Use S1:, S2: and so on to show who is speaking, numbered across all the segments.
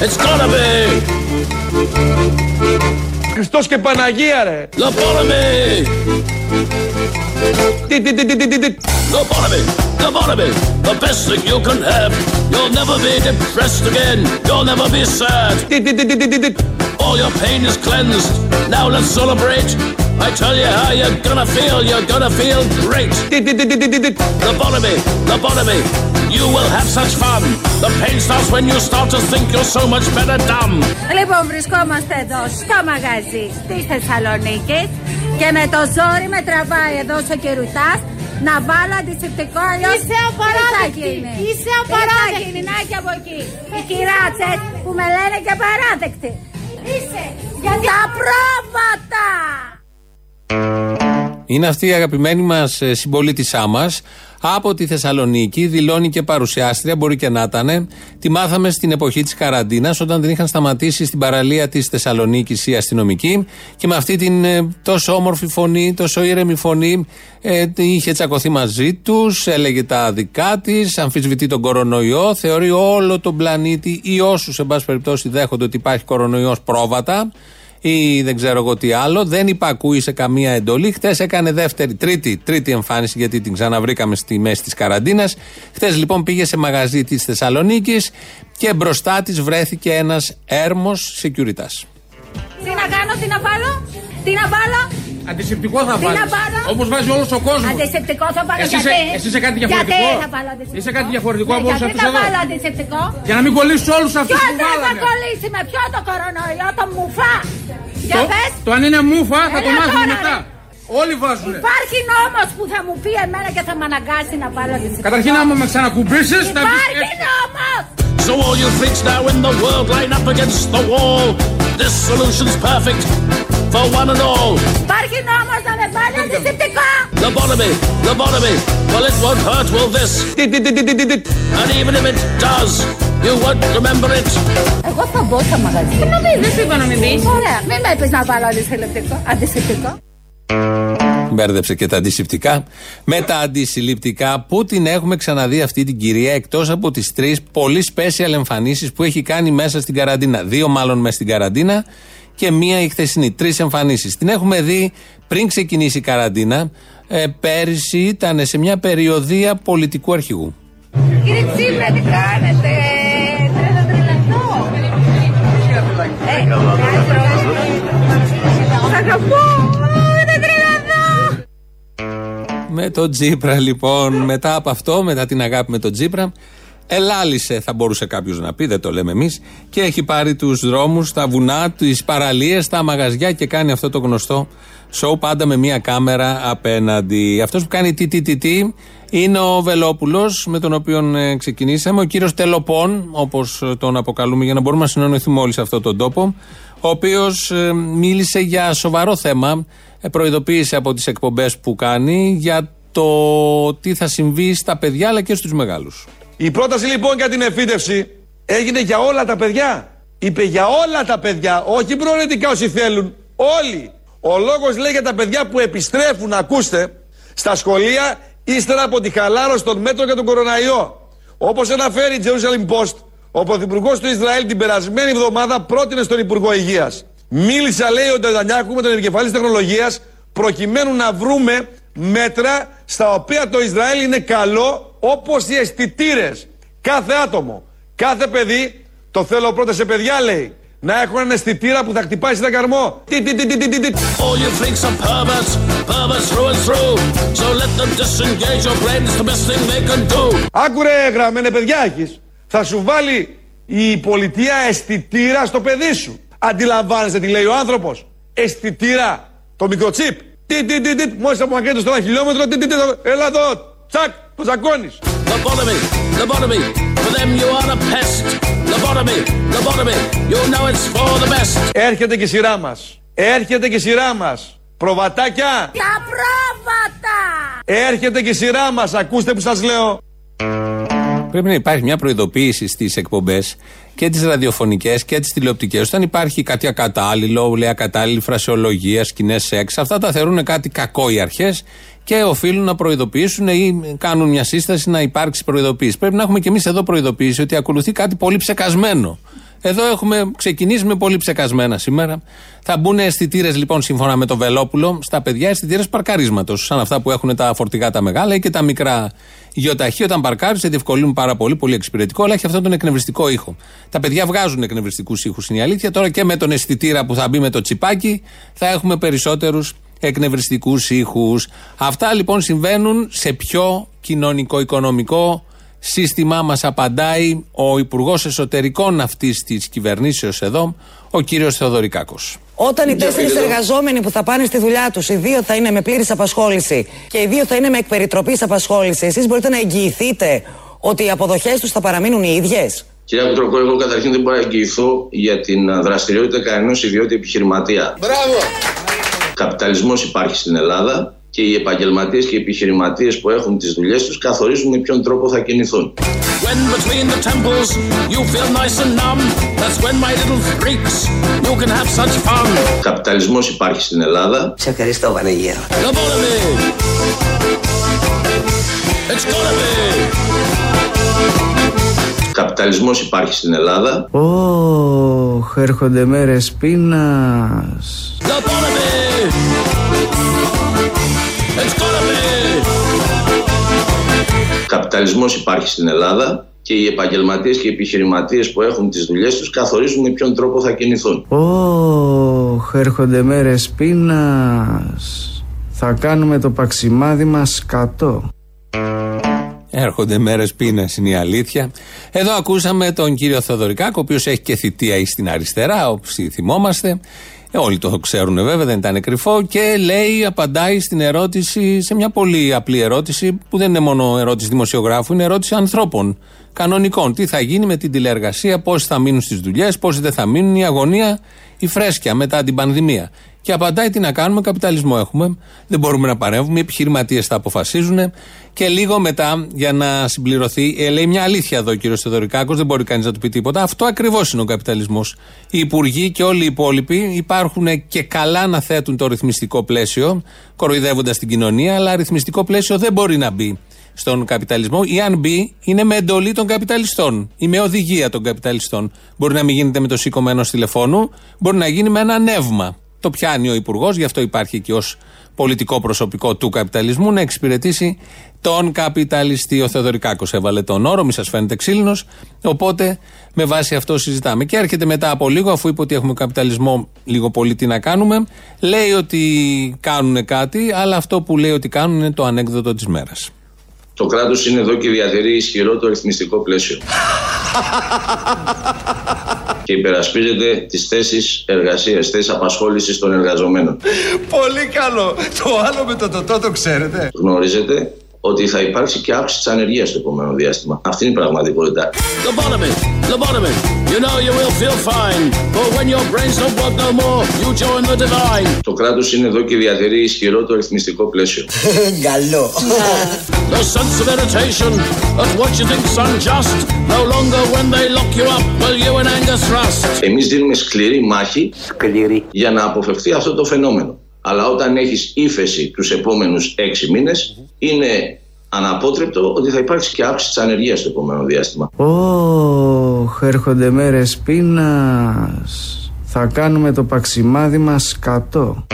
S1: It's gonna be
S2: Χριστός και Παναγία ρε.
S1: lobotomy.
S2: Τι, τι, τι, τι, τι, τι, τι.
S1: Lobotomy, lobotomy, the best thing you can have. You'll never be depressed again. You'll never be sad.
S2: Τι, τι, τι, τι, τι, τι, τι.
S1: All your pain is cleansed. Now let's celebrate. I tell you how you're gonna feel. You're gonna feel great.
S2: Τι, τι, τι, τι, τι, τι, τι.
S1: Lobotomy, lobotomy, you will have such fun. The pain starts when you start to think you're so much better dumb.
S3: Λοιπόν, βρισκόμαστε εδώ στο μαγαζί της Θεσσαλονίκης και με το ζόρι με τραβάει εδώ ο Κερουιτά να βάλω αντισηπτικό αλλιώς
S4: Είσαι απαράδεκτη.
S3: τι θα γίνει.
S4: Είσαι
S3: Τι θα
S4: απαράδεκτη.
S3: γίνει, να και από εκεί. Οι κυράτσες που με λένε και παράδεκτη.
S4: Είσαι. Γιατί
S3: Τα πρόβατα!
S5: Είναι αυτή η αγαπημένη μας συμπολίτησά μας από τη Θεσσαλονίκη. Δηλώνει και παρουσιάστρια, μπορεί και να ήταν. Τη μάθαμε στην εποχή της καραντίνας, όταν την είχαν σταματήσει στην παραλία της Θεσσαλονίκης οι αστυνομικοί. Και με αυτή την ε, τόσο όμορφη φωνή, τόσο ήρεμη φωνή, ε, είχε τσακωθεί μαζί τους, έλεγε τα δικά της, αμφισβητεί τον κορονοϊό, θεωρεί όλο τον πλανήτη ή όσους, εν πάση περιπτώσει, δέχονται ότι υπάρχει κορονοϊός πρόβατα ή δεν ξέρω εγώ τι άλλο. Δεν υπακούει σε καμία εντολή. Χθε έκανε δεύτερη, τρίτη, τρίτη εμφάνιση γιατί την ξαναβρήκαμε στη μέση της καραντίνας. Χθε λοιπόν πήγε σε μαγαζί της Θεσσαλονίκης και μπροστά της βρέθηκε ένας έρμος security.
S3: Τι να κάνω, τι να βάλω, τι να βάλω;
S6: Αντισηπτικό θα
S3: Τι
S6: βάλεις.
S3: να βάλω;
S6: Όπως βάζει όλος ο κόσμος.
S3: Αντισηπτικό θα βάλω
S6: Εσύ
S3: γιατί.
S6: είσαι- εσύ είσαι κάτι διαφορετικό;
S3: Γιατί θα βάλω αντισηπτικό.
S6: Είσαι κάτι διαφορετικό
S3: Ναι,
S6: από όλους
S3: γιατί
S6: αυτούς
S3: θα
S6: εδώ;
S3: βάλω αντισηπτικό.
S6: Για να μην κολλήσεις όλους αυτούς
S3: Ποιο
S6: που
S3: δεν θα
S6: βάλανε.
S3: κολλήσει με ποιο το κορονοϊό, το μουφά. Για
S6: Το,
S3: πες.
S6: το αν είναι μούφα θα
S3: Έλα
S6: το μάθουμε
S3: τώρα,
S6: μετά.
S3: ρε.
S6: Όλοι βάζουνε.
S3: Υπάρχει νόμος που θα μου πει εμένα και θα με αναγκάσει να βάλω αντισηπτικό.
S6: Καταρχήν άμα με ξανακουμπήσεις θα πεις
S3: Υπάρχει
S6: έτσι.
S3: νόμος.
S1: So all you freaks now in the world line up against the wall. This solution's perfect for one and all.
S3: Υπάρχει νόμος να με βάλει αντισηπτικό.
S1: Lobotomy, lobotomy, well it won't hurt, will this?
S2: Τι, τι, τι, τι, τι, τι, τι.
S1: And even if it does, you won't remember it.
S3: Εγώ θα μπω στο μαγαζί.
S4: να πεις, δεν σου είπα να μην πεις.
S3: Ωραία, μην με πεις να βάλω αντισηπτικό. Αντισηπτικό.
S5: Μπέρδεψε και τα αντισηπτικά. Με τα αντισυλληπτικά, πού την έχουμε ξαναδεί αυτή την κυρία εκτός από τις τρεις πολύ special εμφανίσεις που έχει κάνει μέσα στην καραντίνα. Δύο μάλλον μέσα στην καραντίνα και μία η χθεσινή. Τρεις εμφανίσεις. Την έχουμε δει πριν ξεκινήσει η καραντίνα. Ε, πέρυσι ήταν σε μια περιοδία πολιτικού αρχηγού.
S3: Κύριε Τσίπρα, τι κάνετε; Τρέλα τρελατό. Σ' αγαπώ. Είναι τρελατό.
S5: Με τον Τζίπρα λοιπόν, μετά από αυτό, μετά την αγάπη με τον Τζίπρα, ελάλησε, θα μπορούσε κάποιος να πει, δεν το λέμε εμείς, και έχει πάρει τους δρόμους, τα βουνά, τις παραλίες, τα μαγαζιά και κάνει αυτό το γνωστό σοου πάντα με μία κάμερα απέναντι. Αυτός που κάνει τι, τι, τι, τι είναι ο Βελόπουλος, με τον οποίο ε, ξεκινήσαμε, ο κύριος Τελοπών, όπως τον αποκαλούμε για να μπορούμε να συνεννοηθούμε όλοι σε αυτόν τον τόπο, ο οποίος μίλησε για σοβαρό θέμα, ε, προειδοποίησε από τις εκπομπές που κάνει για το τι θα συμβεί στα παιδιά αλλά και στους μεγάλους.
S2: Η πρόταση λοιπόν για την εφήτευση έγινε για όλα τα παιδιά. Είπε για όλα τα παιδιά, όχι προαιρετικά όσοι θέλουν. Όλοι. Ο λόγος λέει για τα παιδιά που επιστρέφουν, ακούστε, στα σχολεία ύστερα από τη χαλάρωση των μέτρων για τον κοροναϊό. Όπως αναφέρει η Jerusalem Post, ο Πρωθυπουργός του Ισραήλ την περασμένη εβδομάδα πρότεινε στον Υπουργό Υγείας. Μίλησα, λέει ο Νταντανιάκου, με τον επικεφαλής τεχνολογίας, προκειμένου να βρούμε μέτρα στα οποία το Ισραήλ είναι καλό, όπως οι αισθητήρες. Κάθε άτομο, κάθε παιδί, το θέλω πρώτα σε παιδιά, λέει, να έχουν ένα αισθητήρα που θα χτυπάει σε καρμό. Τι, τι, τι, τι, τι, τι, τι.
S1: All you freaks are perverts, perverts through and through. So let them disengage your brain, it's the best thing they can do.
S2: Άκουρε γραμμένε παιδιά έχεις. Θα σου βάλει η πολιτεία αισθητήρα στο παιδί σου. Αντιλαμβάνεσαι τι λέει ο άνθρωπος. Αισθητήρα. Το μικροτσίπ. Τι, τι, τι, τι. Μόλις απομακρύνεται στο ένα χιλιόμετρο. Τι, τι, τι. Έλα εδώ. Τσακ. Το τσακώνεις.
S1: Lobotomy, lobotomy, for them you are the pest. Lobotomy, lobotomy, you know it's for the best.
S2: Έρχεται και η σειρά μας. Έρχεται και η σειρά μας. Προβατάκια.
S3: Τα πρόβατα.
S2: Έρχεται και η σειρά μας. Ακούστε που σας λέω.
S5: Πρέπει να υπάρχει μια προειδοποίηση στις εκπομπές και τις ραδιοφωνικές και τις τηλεοπτικές. Όταν υπάρχει κάτι ακατάλληλο, λέει ακατάλληλη φρασεολογία, σκηνές σεξ, αυτά τα θεωρούν κάτι κακό οι αρχές και οφείλουν να προειδοποιήσουν ή κάνουν μια σύσταση να υπάρξει προειδοποίηση. Πρέπει να έχουμε κι εμείς εδώ προειδοποίηση ότι ακολουθεί κάτι πολύ ψεκασμένο. Εδώ έχουμε ξεκινήσει με πολύ ψεκασμένα σήμερα. Θα μπουν αισθητήρες λοιπόν σύμφωνα με το Βελόπουλο στα παιδιά, αισθητήρες παρκαρίσματος. Σαν αυτά που έχουν τα φορτηγά τα μεγάλα ή και τα μικρά γεωταχή. Όταν παρκάρει, σε διευκολύνουν πάρα πολύ, πολύ εξυπηρετικό, αλλά έχει αυτόν τον εκνευριστικό ήχο. Τα παιδιά βγάζουν εκνευριστικούς ήχους, είναι η αλήθεια. Τώρα και με τον αισθητήρα που θα μπει με το τσιπάκι, θα έχουμε περισσότερους εκνευριστικούς ήχους. Αυτά λοιπόν συμβαίνουν σε πιο κοινωνικό-οικονομικό σύστημα. Μας απαντάει ο Υπουργός Εσωτερικών αυτής της κυβερνήσεως εδώ, ο κύριος Θεοδωρικάκος.
S7: Όταν οι τέσσερις εργαζόμενοι που θα πάνε στη δουλειά τους, οι δύο θα είναι με πλήρης απασχόληση και οι δύο θα είναι με εκπεριτροπής απασχόληση, εσείς μπορείτε να εγγυηθείτε ότι οι αποδοχές τους θα παραμείνουν οι ίδιες;
S8: Κυρία Κουτροκό, εγώ καταρχήν δεν μπορώ να εγγυηθώ για την δραστηριότητα κανένας ιδιώτη επιχειρηματία.
S2: Μπράβο!
S8: Καπιταλισμός υπάρχει στην Ελλάδα και οι επαγγελματίες και οι επιχειρηματίες που έχουν τις δουλειές τους καθορίζουν με ποιον τρόπο θα κινηθούν.
S1: When between the temples you feel nice and numb, that's when my little freaks you can have such fun.
S8: Καπιταλισμός υπάρχει στην Ελλάδα.
S7: Σε ευχαριστώ, Βανεγέρο.
S8: Καπιταλισμός υπάρχει στην Ελλάδα.
S9: Ωχ, έρχονται μέρες πείνας.
S1: Lobotomy! It's gonna be!
S8: Καπιταλισμός υπάρχει στην Ελλάδα και οι επαγγελματίες και οι επιχειρηματίες που έχουν τις δουλειές τους καθορίζουν με ποιον τρόπο θα κινηθούν.
S9: Ωχ, έρχονται μέρες πείνας. Θα κάνουμε το παξιμάδι μας κατώ.
S5: Έρχονται μέρες πείνα, είναι η αλήθεια. Εδώ ακούσαμε τον κύριο Θεοδωρικάκο, ο οποίος έχει και θητεία στην αριστερά, όσοι θυμόμαστε. Ε, όλοι το ξέρουν βέβαια, δεν ήταν κρυφό. Και λέει, απαντάει στην ερώτηση, σε μια πολύ απλή ερώτηση, που δεν είναι μόνο ερώτηση δημοσιογράφου, είναι ερώτηση ανθρώπων. Κανονικών. Τι θα γίνει με την τηλεεργασία, πόσοι θα μείνουν στις δουλειές, πόσοι δεν θα μείνουν, η αγωνία, η φρέσκια μετά την πανδημία. Και απαντάει τι να κάνουμε, καπιταλισμό έχουμε. Δεν μπορούμε να παρέμβουμε. Οι επιχειρηματίες θα αποφασίζουν. Και λίγο μετά, για να συμπληρωθεί, ε, λέει μια αλήθεια εδώ ο κύριος Θεοδωρικάκος, δεν μπορεί κανείς να του πει τίποτα. Αυτό ακριβώς είναι ο καπιταλισμός. Οι υπουργοί και όλοι οι υπόλοιποι υπάρχουν και καλά να θέτουν το ρυθμιστικό πλαίσιο, κοροϊδεύοντας την κοινωνία, αλλά ρυθμιστικό πλαίσιο δεν μπορεί να μπει στον καπιταλισμό ή αν μπει είναι με εντολή των καπιταλιστών ή με οδηγία των καπιταλιστών. Μπορεί να μην γίνεται με το σήκωμα ενός τηλεφώνου, μπορεί να γίνει με ένα νεύμα. Το πιάνει ο Υπουργός, γι' αυτό υπάρχει και ως πολιτικό προσωπικό του καπιταλισμού να εξυπηρετήσει τον καπιταλιστή. Ο Θεοδωρικάκος έβαλε τον όρο, μη σας φαίνεται ξύλινος. Οπότε με βάση αυτό συζητάμε. Και έρχεται μετά από λίγο, αφού είπε ότι έχουμε καπιταλισμό, λίγο πολύ τι να κάνουμε. Λέει ότι κάνουν κάτι, αλλά αυτό που λέει ότι κάνουν είναι το ανέκδοτο της μέρας.
S8: Το κράτος είναι εδώ και διατηρεί ισχυρό το ρυθμιστικό πλαίσιο. και υπερασπίζεται τις θέσεις εργασίας, θέσεις απασχόλησης των εργαζομένων.
S2: Πολύ καλό. Το άλλο με το τοτό το ξέρετε;
S8: Γνωρίζετε ότι θα υπάρξει και αύξηση της ανεργίας στο επόμενο διάστημα. Αυτή είναι η πραγματικότητα.
S1: Lobotomy! Lobotomy! You know you will feel fine. But when your brains don't work no more, you join the divine.
S8: Το κράτος είναι εδώ και διατηρεί ισχυρό το ρυθμιστικό πλαίσιο.
S7: Καλό.
S1: The sense of irritation at what you think's unjust. No longer when they lock you up, will you in anger thrust.
S8: Εμείς δίνουμε σκληρή μάχη
S7: Σκληρή.
S8: για να αποφευθεί αυτό το φαινόμενο. Αλλά όταν έχεις ύφεση τους επόμενους έξι μήνες, είναι αναπότρεπτο ότι θα υπάρξει και αύξηση της ανεργίας στο επόμενο διάστημα.
S9: Ωχ, έρχονται μέρες πείνας. Θα κάνουμε το παξιμάδι μας κατώ.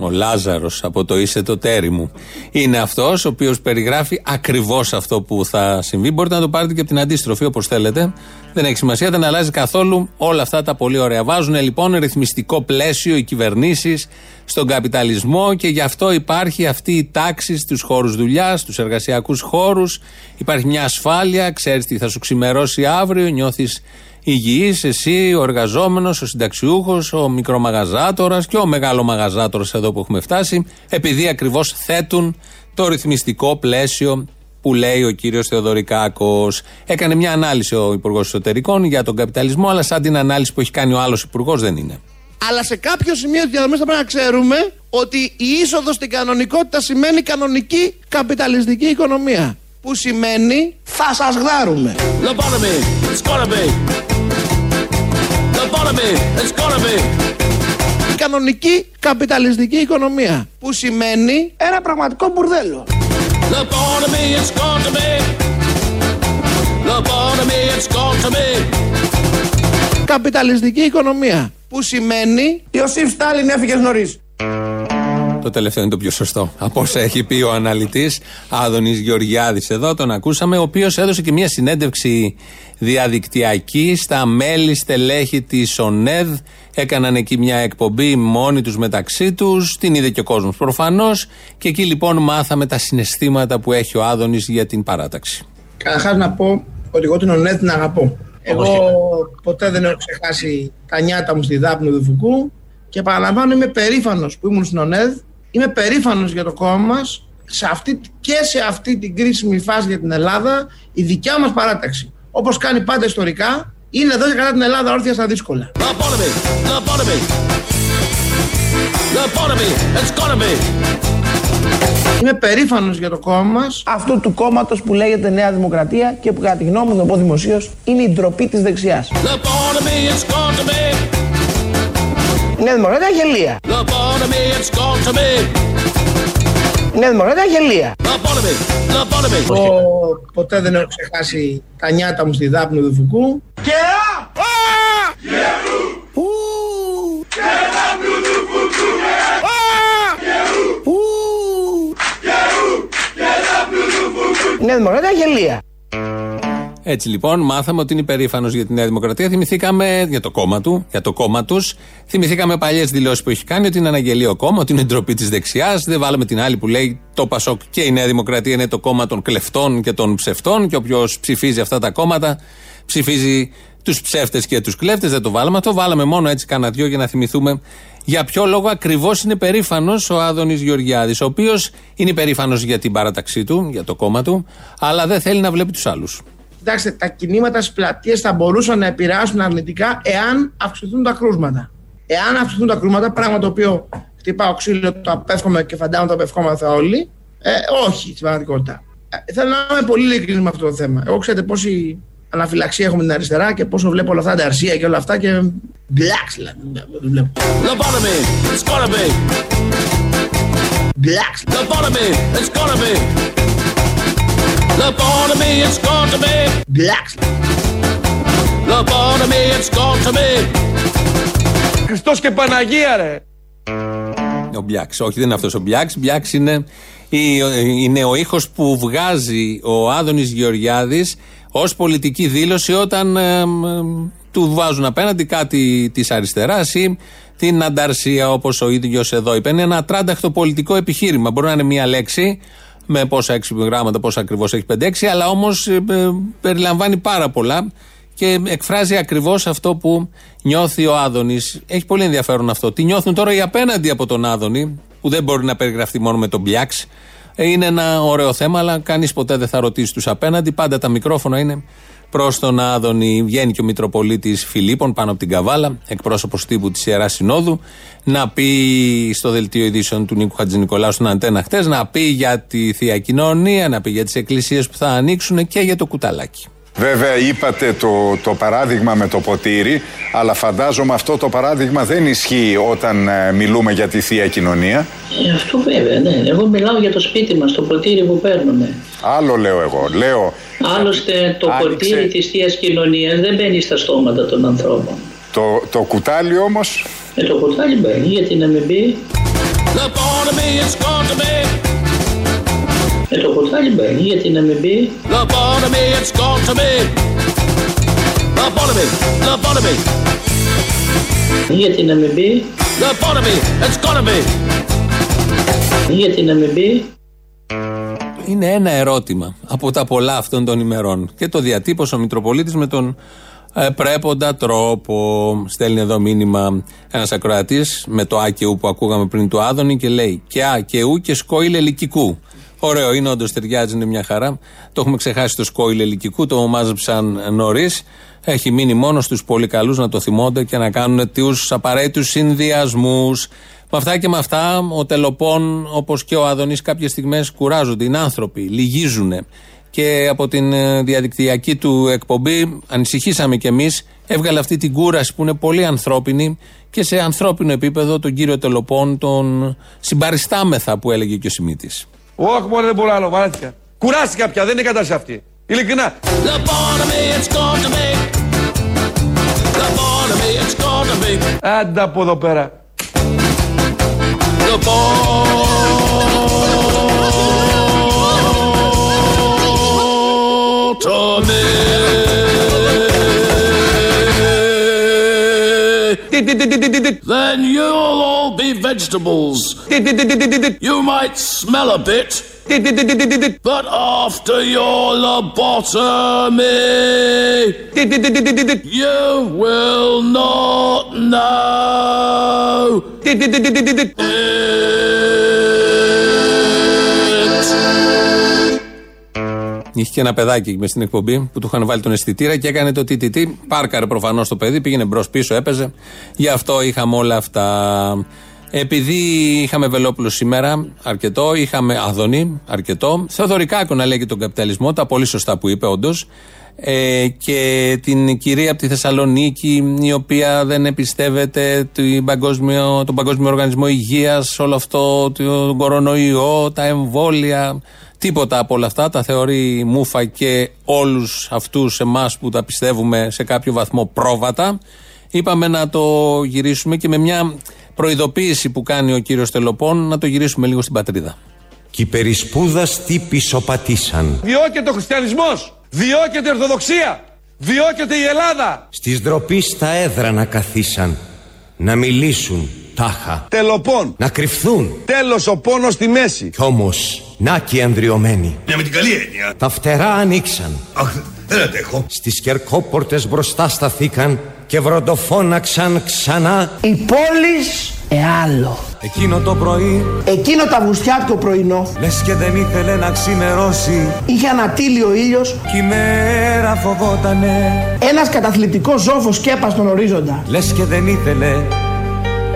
S5: Ο Λάζαρος από το Είσαι το τέρι μου. Είναι αυτός ο οποίος περιγράφει ακριβώς αυτό που θα συμβεί. Μπορείτε να το πάρετε και από την αντίστροφη όπως θέλετε. Δεν έχει σημασία, δεν αλλάζει καθόλου όλα αυτά τα πολύ ωραία. Βάζουν λοιπόν ρυθμιστικό πλαίσιο οι κυβερνήσεις στον καπιταλισμό και γι' αυτό υπάρχει αυτή η τάξη στους χώρους δουλειάς, στους εργασιακούς χώρους. Υπάρχει μια ασφάλεια, ξέρεις τι θα σου ξημερώσει αύριο, νιώθεις υγιή, εσύ, ο εργαζόμενος, ο συνταξιούχος, ο μικρομαγαζάτορας και ο μεγάλο μαγαζάτορα εδώ που έχουμε φτάσει, επειδή ακριβώς θέτουν το ρυθμιστικό πλαίσιο που λέει ο κύριος Θεοδωρικάκος. Έκανε μια ανάλυση ο Υπουργός Εσωτερικών για τον καπιταλισμό, αλλά σαν την ανάλυση που έχει κάνει ο άλλος Υπουργός δεν είναι.
S10: Αλλά σε κάποιο σημείο της διαδρομής θα πρέπει να ξέρουμε ότι η είσοδος στην κανονικότητα σημαίνει κανονική καπιταλιστική οικονομία. Που σημαίνει θα σας γδάρουμε.
S1: Lobotomy! It's gonna be! Lobotomy! It's gonna be!
S10: Κανονική καπιταλιστική οικονομία. Που σημαίνει ένα πραγματικό μπουρδέλο.
S1: Lobotomy! It's gonna be! Lobotomy! It's gonna be!
S10: καπιταλιστική οικονομία. Που σημαίνει Ιωσήφ Στάλιν έφυγες νωρίς.
S5: Το τελευταίο είναι το πιο σωστό. Από όσα έχει πει ο αναλυτής Άδωνης Γεωργιάδης εδώ, τον ακούσαμε, ο οποίος έδωσε και μια συνέντευξη διαδικτυακή στα μέλη στελέχη της ΟΝΕΔ. Έκαναν εκεί μια εκπομπή μόνοι τους μεταξύ τους. Την είδε και ο κόσμος προφανώς. Και εκεί λοιπόν μάθαμε τα συναισθήματα που έχει ο Άδωνης για την παράταξη.
S11: Καταρχάς να πω ότι εγώ την ΟΝΕΔ την αγαπώ. Εγώ ποτέ δεν έχω ξεχάσει τα νιάτα μου στη Δάπνο του Φουκού και παραλαμβάνω είμαι περήφανος που ήμουν στην ΟΝΕΔ. Είμαι περήφανος για το κόμμα μας σε αυτή, και σε αυτή την κρίσιμη φάση για την Ελλάδα η δικιά μας παράταξη. Όπως κάνει πάντα ιστορικά, είναι εδώ και κατά την Ελλάδα όρθια στα δύσκολα.
S1: Lobotomy, lobotomy. Lobotomy, it's gonna be.
S11: Είμαι περήφανος για το κόμμα μας, αυτού του κόμματος που λέγεται Νέα Δημοκρατία και που κατά τη γνώμη μου, να το πω δημοσίω, είναι η ντροπή της δεξιάς.
S1: Lobotomy, it's gonna be.
S11: Η Νέα Δημοκρατία γελία. Η Νέα Δημοκρατία γελία.
S1: Lobotomy, lobotomy.
S11: Εγώ ποτέ δεν έχω ξεχάσει τα νιάτα μου στη Δάπνο του Φουκού.
S10: Και α!
S11: Η Νέα Δημοκρατία γελία.
S5: Έτσι λοιπόν, μάθαμε ότι είναι υπερήφανος για τη Νέα Δημοκρατία. Θυμηθήκαμε για το κόμμα του, για το κόμμα τους. Θυμηθήκαμε παλιές δηλώσεις που έχει κάνει ότι είναι αναγγελίο κόμμα, ότι είναι ντροπή της δεξιάς. Δεν βάλαμε την άλλη που λέει το Πασόκ και η Νέα Δημοκρατία είναι το κόμμα των κλεφτών και των ψευτών. Και όποιος ψηφίζει αυτά τα κόμματα, ψηφίζει τους ψεύτες και τους κλέφτες. Δεν το βάλαμε. Το βάλαμε μόνο έτσι κάνα δυο για να θυμηθούμε για ποιο λόγο ακριβώς είναι περήφανος ο Άδωνης Γεωργιάδης, ο οποίος είναι υπερήφανος για την παράταξή του, για το κόμμα του, αλλά δεν θέλει να βλέπει τους άλλους.
S11: Κοιτάξτε, τα κινήματα στις πλατείες θα μπορούσαν να επηρεάσουν αρνητικά εάν αυξηθούν τα κρούσματα. Εάν αυξηθούν τα κρούσματα, πράγμα το οποίο χτυπάω ξύλο, το απέφχομαι και φαντάζομαι το απευχόμαθα όλοι, ε, όχι στην πραγματικότητα. Ε, θέλω να είμαι πολύ ειλικρινής με αυτό το θέμα. Εγώ ξέρετε πόση αναφυλαξία έχουμε την αριστερά και πόσο βλέπω όλα αυτά τα αρσία και όλα αυτά και. Μπλάξ, δηλαδή. δεν βλέπω.
S1: Lobotomy, it's gonna be.
S11: Μπλάξ.
S1: Lobotomy, it's gonna be. Lobotomy, it's gonna be.
S11: Μπλάξ.
S1: Lobotomy, it's gonna be.
S2: Χριστός και Παναγία ρε.
S5: Ο Μπιάξ. Όχι, δεν είναι αυτός ο Μπιάξ. Μπιάξ είναι, η- είναι ο ήχος που βγάζει ο Άδωνης Γεωργιάδης ως πολιτική δήλωση όταν ε, μ, του βάζουν απέναντι κάτι της αριστεράς ή την ανταρσία, όπως ο ίδιος εδώ είπε. Είναι ένα τράνταχτο πολιτικό επιχείρημα. Μπορεί να είναι μία λέξη με πόσα έξι γράμματα, πόσα ακριβώς έχει 5-6, αλλά όμως περιλαμβάνει πάρα πολλά και εκφράζει ακριβώς αυτό που νιώθει ο Άδωνης. Έχει πολύ ενδιαφέρον αυτό. Τι νιώθουν τώρα οι απέναντι από τον Άδωνη, που δεν μπορεί να περιγραφεί μόνο με τον Μπιάξ. Ε, Είναι ένα ωραίο θέμα, αλλά κανείς ποτέ δεν θα ρωτήσει τους απέναντι. Πάντα τα μικρόφωνα είναι προς τον Άδωνη. Βγαίνει και ο Μητροπολίτης Φιλίππων πάνω από την Καβάλα, εκπρόσωπος τύπου της Ιεράς Συνόδου, να πει στο δελτίο ειδήσεων του Νίκου Χατζηνικολάου στον Αντένα χτες, να πει για τη θεία κοινωνία, να πει για τις εκκλησίες που θα ανοίξουν και για το κουταλάκι.
S12: Βέβαια είπατε το, το παράδειγμα με το ποτήρι, αλλά φαντάζομαι αυτό το παράδειγμα δεν ισχύει όταν ε, μιλούμε για τη Θεία Κοινωνία.
S13: Ε, αυτό βέβαια, ναι. Εγώ μιλάω για το σπίτι μας, το ποτήρι που παίρνουμε.
S12: Άλλο λέω εγώ. Λέω
S13: Άλλωστε το
S12: Άνοιξε.
S13: ποτήρι της Θείας Κοινωνίας δεν μπαίνει στα στόματα των ανθρώπων.
S12: το, το κουτάλι όμως;
S13: Ε, το ποτάλι μπαίνει, γιατί να μην μπει;
S1: Lobotomy, it's gonna be.
S13: Ε, το ποτάλι μπαίνει, γιατί να μην μπει.
S1: Lobotomy, it's gonna be. Lobotomy, lobotomy,
S13: Γιατί να μην μπει.
S1: lobotomy, it's gonna be.
S13: Γιατί να μην μπει.
S5: Είναι ένα ερώτημα από τα πολλά αυτών των ημερών. Και το διατύπωσε ο Μητροπολίτης με τον ε, πρέποντα τρόπο. Στέλνει εδώ μήνυμα ένας ακροατής με το Α και Ου που ακούγαμε πριν του Άδωνη και λέει και Α και Ου και σκόιλ ελικικού. Ωραίο είναι, όντως ταιριάζει, είναι μια χαρά. Το έχουμε ξεχάσει το σκόιλ ελικικού, το μάζεψαν νωρίς. Έχει μείνει μόνος στου πολύ καλούς να το θυμώνται και να κάνουν τους απαραίτητους συνδυασμούς. Με αυτά και με αυτά, ο Τελοπών, όπως και ο Άδωνη, κάποιες στιγμές κουράζονται. Είναι άνθρωποι, λυγίζουν. Και από την ε, διαδικτυακή του εκπομπή, ανησυχήσαμε κι εμείς, έβγαλε αυτή την κούραση που είναι πολύ ανθρώπινη και σε ανθρώπινο επίπεδο τον κύριο Τελοπών τον συμπαριστάμεθα που έλεγε και ο Σιμίτης.
S2: Όχι μόνο δεν μπορώ άλλο, βαρέθηκα. Κουράστηκα πια, δεν είναι η κατάσταση αυτή. Ειλικρινά.
S1: Lobotomy, it's gonna be. Lobotomy, gotta be, it's gotta be
S2: Άντα από εδώ πέρα.
S1: the Then you'll all be vegetables. You might smell a bit, but after you're lobotomy, you will not know.
S5: Είχε και ένα παιδάκι μες στην εκπομπή που του είχαν βάλει τον αισθητήρα και έκανε το TTT. Πάρκαρε προφανώς το παιδί, πήγαινε μπρος πίσω, έπαιζε. Γι' αυτό είχαμε όλα αυτά. Επειδή είχαμε Βελόπουλο σήμερα, αρκετό, είχαμε Αδονή, αρκετό. Θεοδωρικάκο να λέγει τον καπιταλισμό, τα πολύ σωστά που είπε, όντως. Ε, και την κυρία από τη Θεσσαλονίκη, η οποία δεν εμπιστεύεται τον Παγκόσμιο, τον Παγκόσμιο Οργανισμό Υγείας, όλο αυτό, τον κορονοϊό, τα εμβόλια. Τίποτα από όλα αυτά τα θεωρεί μούφα και όλους αυτούς εμάς που τα πιστεύουμε σε κάποιο βαθμό πρόβατα. Είπαμε να το γυρίσουμε και με μια προειδοποίηση που κάνει ο κύριος Τελοπών να το γυρίσουμε λίγο στην πατρίδα.
S14: Κι οι περισπούδας τι πισωπατήσαν.
S2: Διώκεται ο χριστιανισμός. Διώκεται η Ορθοδοξία. Διώκεται η Ελλάδα.
S14: Στις ντροπή στα έδρανα καθίσαν. Να μιλήσουν τάχα.
S2: Τελοπών.
S14: Να κρυφθούν.
S2: Τέλος ο πόνος στη μέση.
S14: Κι όμως, να και ανδριωμένοι.
S15: Μια με την καλή έννοια.
S14: Τα φτερά ανοίξαν.
S15: Αχ, δεν αντέχω.
S14: Στις κερκόπορτες μπροστά σταθήκαν και βροντοφώναξαν ξανά.
S11: Η πόλης εάλλο.
S14: Εκείνο το πρωί,
S11: Εκείνο το Αυγουστιάτικο πρωινό
S14: λες και δεν ήθελε να ξημερώσει.
S11: είχε ανατείλει ο ήλιος
S14: Κι η μέρα φοβότανε.
S11: ένας καταθλιπτικός ζόφος σκέπα στον ορίζοντα.
S14: Λες και δεν ήθελε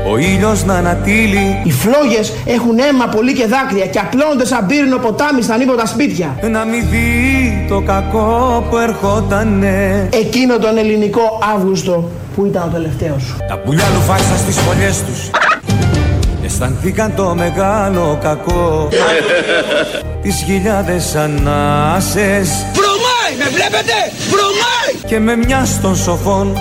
S14: ο ήλιος να ανατείλει.
S11: Οι φλόγες έχουν αίμα πολύ και δάκρυα και απλώνονται σαν πύρινο ποτάμι στα ανίποτα σπίτια.
S14: Να μην δει το κακό που ερχότανε.
S11: Εκείνο τον ελληνικό Αύγουστο που ήταν ο τελευταίος σου.
S14: Τα πουλιά λουφάξαν στις φωλιές τους Αισθανθήκαν το μεγάλο κακό Τις χιλιάδες ανάσες
S15: Βρωμάει, με βλέπετε, βρωμάει.
S14: Και με μια των σοφών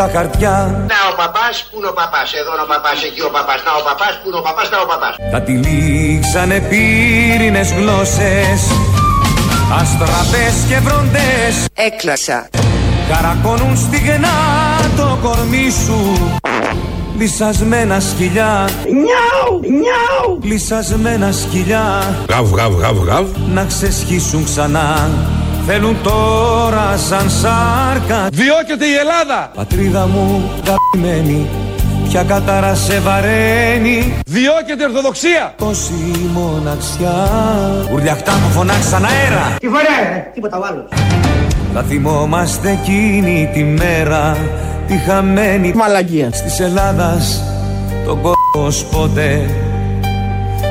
S14: τα χαρτιά.
S16: Να ο παπάς, πού είναι ο παπάς, εδώ είναι ο παπάς, εκεί ο παπάς, να ο παπάς, πού είναι ο παπάς, να ο παπάς.
S14: Τα τυλίξανε πύρινες γλώσσες Αστραπές και βροντές.
S17: Έκλασα.
S14: Καρακώνουν στιγνά το κορμί σου. Λυσασμένα σκυλιά.
S11: Νιάου, νιάου.
S14: Λυσασμένα σκυλιά.
S15: Γαβ, γαβ, γαβ, γαβ.
S14: να ξεσχίσουν ξανά Θέλουν τώρα σαν σάρκα
S2: Διώκεται η Ελλάδα.
S14: Πατρίδα μου καημένη Ποια κατάρα σε βαραίνει
S2: Διώκεται η Ορθοδοξία.
S14: Τόση μοναξιά Ουρλιαχτά που φωνάξαν αέρα
S11: Τι βαρέα, τίποτα άλλος.
S14: Θα θυμόμαστε εκείνη τη μέρα Τη χαμένη
S11: Μαλαγία.
S14: της Ελλάδας Τον κόσμο ποτέ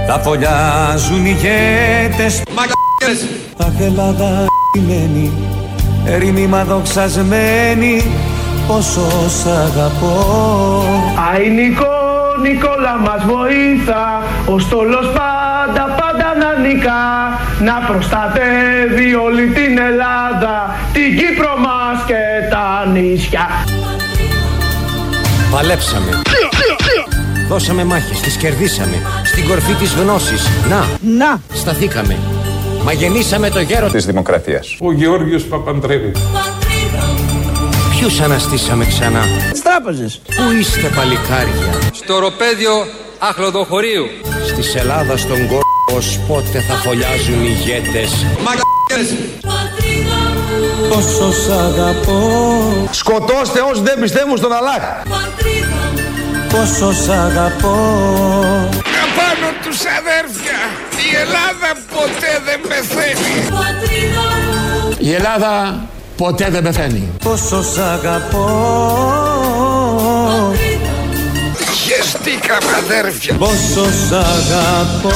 S14: Θα φωλιάζουν οι ηγέτες Αχ Ελλάδα κειμένη Ερημίμα δοξασμένη Πόσο σ' αγαπώ.
S11: Αϊ Νικό, Νικόλα μας βοήθα Ο στόλος πάντα πάντα να νικά Να προστατεύει όλη την Ελλάδα Την Κύπρο μας και τα νησιά.
S14: Παλέψαμε. Δώσαμε μάχες, τις κερδίσαμε. Στην κορφή της γνώσης. Να,
S11: Να.
S14: Σταθήκαμε Μα γεννήσαμε το γέρο
S12: Της Δημοκρατίας.
S6: Ο Γεώργιος Παπαντρέου.
S14: Ποιους αναστήσαμε ξανά;
S11: Στράπεζες
S14: Πού είστε παλικάρια;
S18: Στο ροπέδιο Αχλοδοχωρίου.
S14: Της Ελλάδας τον κόσμο πότε θα φωλιάζουν οι ηγέτες; Πόσο σ' αγαπώ
S2: Σκοτώστε όσοι δεν πιστεύουν στον Αλλάχ.
S14: Πόσο σ' αγαπώ
S15: Απάνω τους αδέρφια. Η Ελλάδα ποτέ δεν πεθαίνει.
S10: Η Ελλάδα ποτέ δεν πεθαίνει.
S14: Πόσο σ' αγαπώ
S15: Χεστήκαμε αδέρφια.
S14: Πόσο σ' αγαπώ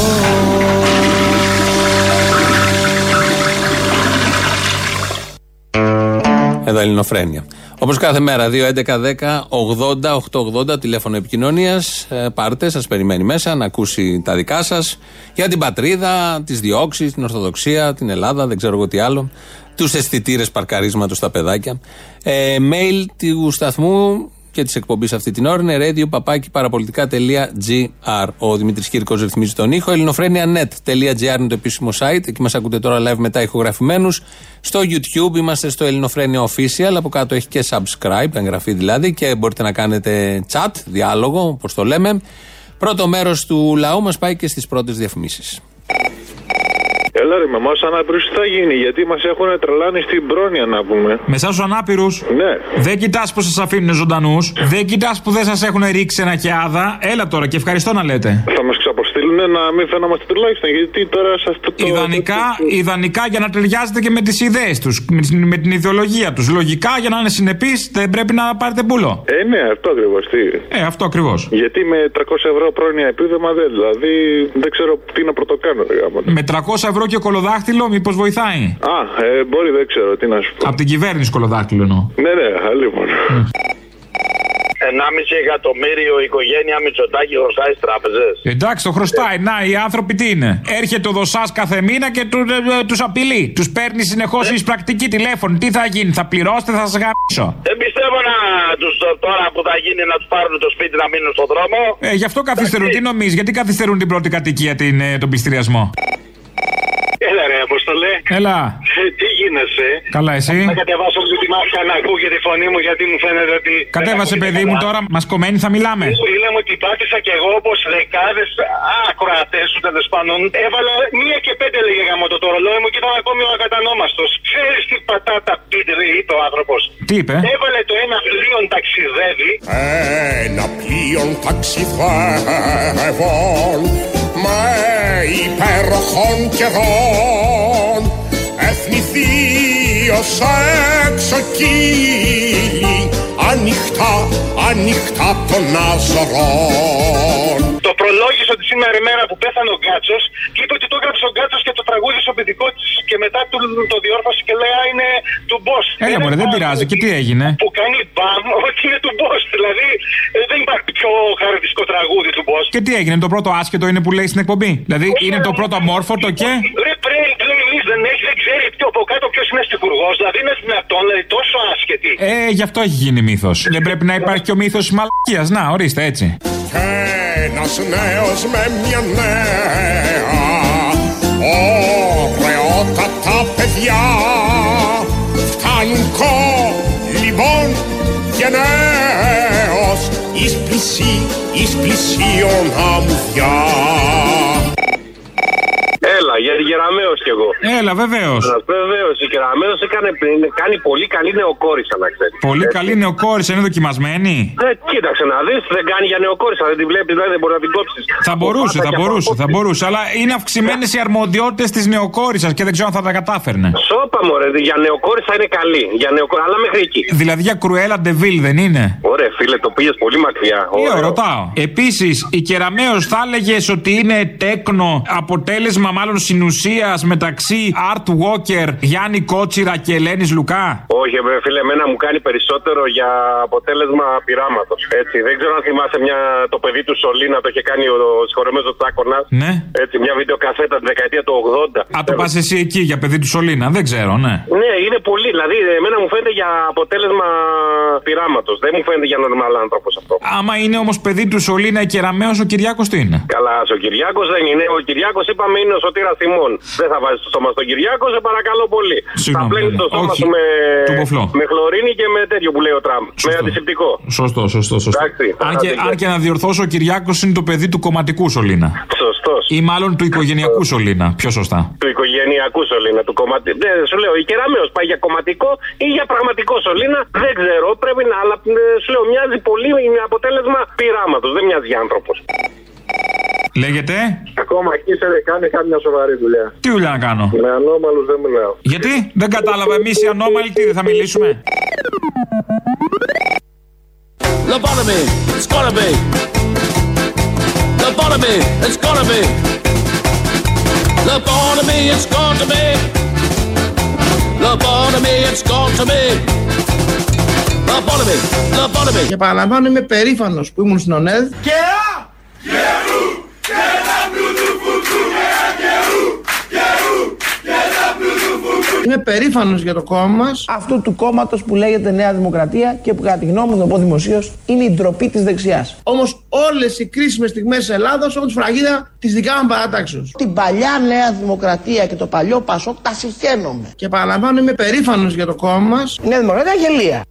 S5: Εδώ Ελληνοφρένια. Όπως κάθε μέρα, 2.11.10.80.880 τηλέφωνο επικοινωνίας. Πάρτε, σας περιμένει μέσα να ακούσει τα δικά σας για την πατρίδα, τις διώξεις, την Ορθοδοξία, την Ελλάδα, δεν ξέρω εγώ τι άλλο. Τους αισθητήρες παρκαρίσματος στα παιδάκια. Ε, mail του σταθμού και της εκπομπής αυτή την ώρα είναι radio παπάκι παραπολιτικά.gr. Ο Δημήτρης Κύρκος ρυθμίζει τον ήχο. ελληνοφρένια.net.gr είναι το επίσημο site. Εκεί μας ακούτε τώρα live μετά ηχογραφημένους. Στο YouTube είμαστε στο Ελληνοφρένια Official. Από κάτω έχει και subscribe, εγγραφή δηλαδή, και μπορείτε να κάνετε chat, διάλογο, όπως το λέμε. Πρώτο μέρος του λαού μας πάει και στις πρώτες διαφημίσεις.
S17: Έλα ρε μαμά, σαν να τι θα γίνει, γιατί μας έχουν τρελάνει στην πρόνοια να πούμε.
S19: Με εσάς τους ανάπηρους.
S17: Ναι.
S19: Δεν κοιτάς που σας αφήνουν ζωντανούς. Δεν κοιτάς που δεν σας έχουν ρίξει ένα και άδα. Έλα τώρα και ευχαριστώ να λέτε.
S17: Θα μας ξαποστείλουν να μην φαίνομαστε τουλάχιστον, γιατί τώρα σας το. το-
S19: Ιδανικά, ιδανικά για να ταιριάζετε και με τις ιδέες τους, με, την- με την ιδεολογία τους. Λογικά για να είναι συνεπείς δεν πρέπει να πάρετε μπούλο.
S17: Ε, ναι, αυτό ακριβώς. Τι.
S19: Ε, αυτό ακριβώς.
S17: Γιατί με 300 ευρώ πρόνοια επίδομα δεν, δηλαδή δεν ξέρω τι να πρωτοκάνω. Ρε, γάμο.
S19: Με 300 ευρώ και κολοδάχτυλο, μήπως βοηθάει;
S17: Α, ε, μπορεί, δεν ξέρω, τι να σου πω.
S19: Από την κυβέρνηση κολοδάχτυλο εννοώ.
S17: Ναι, ναι, λοιπόν.
S20: 1,5 εκατομμύριο οικογένεια Μητσοτάκη χρωστάει στις τράπεζες.
S19: Εντάξει, το χρωστάει. Να, οι άνθρωποι τι είναι; Έρχεται ο δοσά κάθε μήνα και του τους απειλεί. Τους παίρνει συνεχώς η πρακτική τηλέφωνο. Τι θα γίνει, θα πληρώσετε, θα σας γαμίσω.
S20: Δεν πιστεύω να τους τώρα που θα γίνει να τους πάρουν το σπίτι να μείνουν στον δρόμο.
S19: Ε, γι' αυτό καθυστερούν. Τι νομίζεις, γιατί καθυστερούν την πρώτη κατοικία την, ε, τον πιστηριασμό.
S20: Έλα ρε, Αποστολέ.
S19: Έλα.
S20: Ε, τι γίνεσαι.
S19: Καλά, εσύ.
S20: Θα κατεβάσω λίγο τη μάσκα να ακούγεται η φωνή μου γιατί μου φαίνεται ότι.
S19: Κατέβασε, παιδί μου, τώρα μας κομμένη θα μιλάμε.
S20: Φίλε μου, ότι πάτησα κι εγώ όπως δεκάδες ακροατέ σου τέλος πάντων. Έβαλα μία και πέντε λέγε γάμο το ρολόι μου και ήταν ακόμη ο ακατανόμαστος. Ξέρεις τι πατάτα πίτρε είπε ο άνθρωπος.
S19: Τι είπε;
S20: Έβαλε το ένα πλοίο ταξιδεύει.
S21: Ένα πλοίο ταξιδεύων με υπέροχων καιρών εθνηθείως έξω κύλι ανοιχτά, ανοιχτά των Αζωρών.
S20: Το προλόγησε ότι σήμερα η μέρα που πέθανε ο Γκάτσος και είπε ότι το έγραψε ο Γκάτσος και το τραγούδι στο παιδικό της και μετά του το διόρθωσε και λέει «Α, είναι του Μπός.
S19: Έλα, μωρέ, δεν πειράζει. Και τι έγινε;
S20: Που κάνει μπαμ ότι είναι του Μπός. Δηλαδή ε, δεν υπάρχει πιο χαρακτηριστικό τραγούδι του Μπός.
S19: Και τι έγινε, το πρώτο άσχετο είναι που λέει στην εκπομπή; Δηλαδή είναι το πρώτο αμόρφωτο και;
S20: Ρε πρέπει playlist δεν έχει, δεν ξέρει ποιο από κάτω ποιος είναι στιχουργό. Δηλαδή είναι δυνατόν, δηλαδή τόσο άσχετη.
S19: Ε, γι' αυτό έχει γίνει μύθος. Δεν πρέπει να υπάρχει και ο μύθος της μαλακίας. Να, ορίστε έτσι.
S21: Και ένας νέος με μια νέα ωραιότατα παιδιά φτάνουν λοιπόν γενναίος εις πλησί, εις πλησίον αμμουδιά.
S20: Έλα, για την Κεραμαίο κι εγώ.
S19: Έλα, βεβαίως.
S20: Βεβαίως, η Κεραμαίο κάνει πολύ καλή νεοκόρισα, να ξέρεις.
S19: Πολύ καλή νεοκόρη, είναι δοκιμασμένη.
S20: Ε, κοίταξε να δεις, δεν κάνει για νεοκόρισα, δεν την βλέπεις, δηλαδή δεν μπορεί να την κόψεις.
S19: Θα μπορούσε, θα μπορούσε, θα μπορούσε. Αλλά είναι αυξημένες οι αρμοδιότητες της νεωκόρισσας και δεν ξέρω αν θα τα κατάφερνε.
S20: Σώπα μωρέ, για νεωκόρισσα είναι καλή. Για νεωκο... Αλλά μέχρι εκεί.
S19: Δηλαδή για Κρουέλα Ντεβίλ δεν είναι;
S20: Ωραία, φίλε, το πήγε πολύ μακριά.
S19: Τι ρωτάω; Επίσης, η Κεραμαίος θα έλεγες ότι είναι τέκνο αποτέλεσμα μάλλον συνουσίας μεταξύ Art Walker, Γιάννη Κότσιρα και Ελένης Λουκά;
S20: Όχι, ρε, φίλε, εμένα μου κάνει περισσότερο για αποτέλεσμα πειράματος. Έτσι, δεν ξέρω αν θυμάσαι μια, το παιδί του Σολίνα, το είχε κάνει ο, ο συγχωρεμένο Τσάκονα.
S19: Ναι.
S20: Έτσι, μια βιντεοκασέτα της δεκαετία του 80.
S19: Α, το πας εσύ εκεί για παιδί του Σολίνα, δεν ξέρω, ναι.
S20: Ναι, είναι πολύ. Δηλαδή, εμένα μου φαίνεται για αποτέλεσμα πειράματος. Δεν μου φαίνεται για νορμάλ άνθρωπος αυτό.
S19: Άμα είναι όμως παιδί του Σολίνα και Ραμαίος, ο Κυριάκος τι είναι;
S20: Καλά, ο Κυριάκος δεν είναι. Ο Κυριάκος είπαμε είναι ο σωτήρα θυμών. Δεν θα βάζεις το στόμα στον Κυριάκο, σε παρακαλώ πολύ.
S19: Συγγνώμη,
S20: θα πλένεις
S19: ναι.
S20: το στόμα
S19: Όχι.
S20: σου με,
S19: Του μποφλό.
S20: με χλωρίνη και με τέτοιο που λέει ο Τραμπ. Με αντισηπτικό.
S19: Σωστό, σωστό, σωστό.
S20: Εντάξει,
S19: Αν και,
S20: θα
S19: αν και να διορθώσω, ο Κυριάκος είναι το παιδί του κομματικού Σολίνα.
S20: Σωστός.
S19: Ή μάλλον του οικογενειακού Σολίνα. Πιο σωστά.
S20: Του οικογενειακού σωλήνα, του κομματικού. Δεν σου λέω, η κεραμαίο πάει για κομματικό ή για πραγματικό σωλήνα. Δεν ξέρω, πρέπει να. Αλλά ε, σου λέω, μοιάζει πολύ με αποτέλεσμα πειράματος. Δεν μοιάζει για άνθρωπος.
S19: Λέγεται;
S20: Ακόμα εκεί σε κάνει κάμια σοβαρή δουλειά.
S19: Τι δουλειά να κάνω;
S20: Με ανώμαλους δεν μιλάω.
S19: Γιατί; Δεν κατάλαβα εμείς οι ανώμαλοι τι δεν θα μιλήσουμε;
S1: Lobotomy, it's gotta be. Lobotomy, it's gotta be. Lobotomy, it's got to be. Lobotomy, it's got to be. Lobotomy, lobotomy.
S11: Και παραλαμβάνω είμαι περήφανος που ήμουν στην ΟΝΕΔ
S15: Και α! Γερού! Και τα μπλου του φουκού! Και α! Γερού! Γερού! Και τα μπλου του φουκού!
S11: Είμαι περήφανος για το κόμμα μας, αυτού του κόμματος που λέγεται Νέα Δημοκρατία και που κατά τη γνώμη μου, να το πω δημοσίως, είναι η ντροπή της δεξιάς. Όμως όλες οι κρίσιμες στιγμές της Ελλάδο έχουν τη φραγίδα της δικά μου παρατάξεω. Την παλιά Νέα Δημοκρατία και το παλιό Πασόκ τα συχαίνομαι. Και παραλαμβάνω, είμαι περήφανος για το κόμμα μας. Η Νέα Δημοκρατία γελία.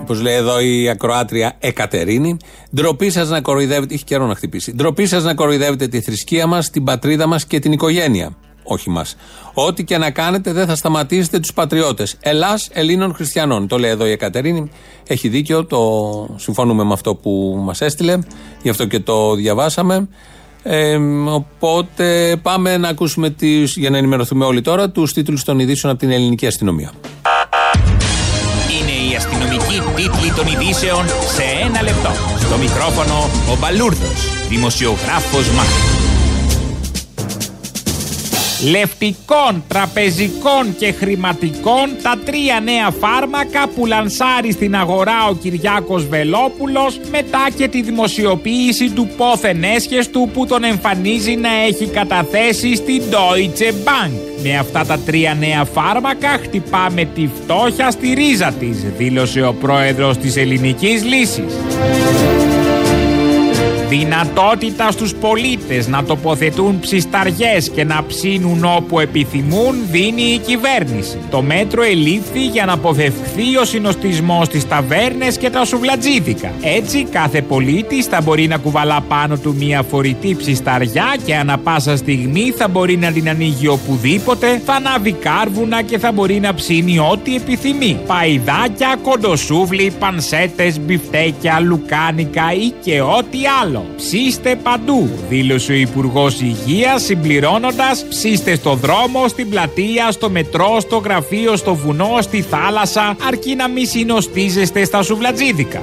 S5: Όπως λέει εδώ η ακροάτρια Εκατερίνη, ντροπή σας να κοροϊδεύετε. Έχει καιρό να χτυπήσει. Ντροπή σας να κοροϊδεύετε τη θρησκεία μας, την πατρίδα μας και την οικογένεια. Όχι μας. Ό,τι και να κάνετε δεν θα σταματήσετε τους πατριώτες. Ελλάς Ελλήνων Χριστιανών. Το λέει εδώ η Εκατερίνη. Έχει δίκιο. Το συμφωνούμε με αυτό που μας έστειλε. Γι' αυτό και το διαβάσαμε. Ε, οπότε πάμε να ακούσουμε τις, για να ενημερωθούμε όλοι τώρα τους τίτλους των ειδήσεων από την ελληνική αστυνομία.
S22: Είναι η αστυνομική τίτλη των ειδήσεων σε ένα λεπτό. Στο μικρόφωνο ο Μπαλούρδος, δημοσιογράφος Μάρκο.
S19: Λευτικών, τραπεζικών και χρηματικών τα τρία νέα φάρμακα που λανσάρει στην αγορά ο Κυριάκος Βελόπουλος μετά και τη δημοσιοποίηση του πόθεν έσχεστου που τον εμφανίζει να έχει καταθέσει στην Deutsche Bank. Με αυτά τα τρία νέα φάρμακα χτυπάμε τη φτώχεια στη ρίζα της, δήλωσε ο πρόεδρος της Ελληνικής Λύσης. Δυνατότητα στους πολίτες να τοποθετούν ψισταριές και να ψήνουν όπου επιθυμούν δίνει η κυβέρνηση. Το μέτρο ελήφθη για να αποφευχθεί ο συνοστισμός στις ταβέρνες και τα σουβλατζίδικα. Έτσι κάθε πολίτης θα μπορεί να κουβαλά πάνω του μια φορητή ψισταριά και ανα πάσα στιγμή θα μπορεί να την ανοίγει οπουδήποτε, θα ανάβει κάρβουνα και θα μπορεί να ψήνει ό,τι επιθυμεί. Παϊδάκια, κοντοσούβλι, πανσέτες, μπιφτέκια, λουκάνικα ή και ό,τι άλλο. Ψήστε παντού, δήλωσε ο Υπουργός Υγείας συμπληρώνοντας ψήστε στο δρόμο, στην πλατεία, στο μετρό, στο γραφείο, στο βουνό, στη θάλασσα, αρκεί να μη συνοστίζεστε στα σουβλατζίδικα.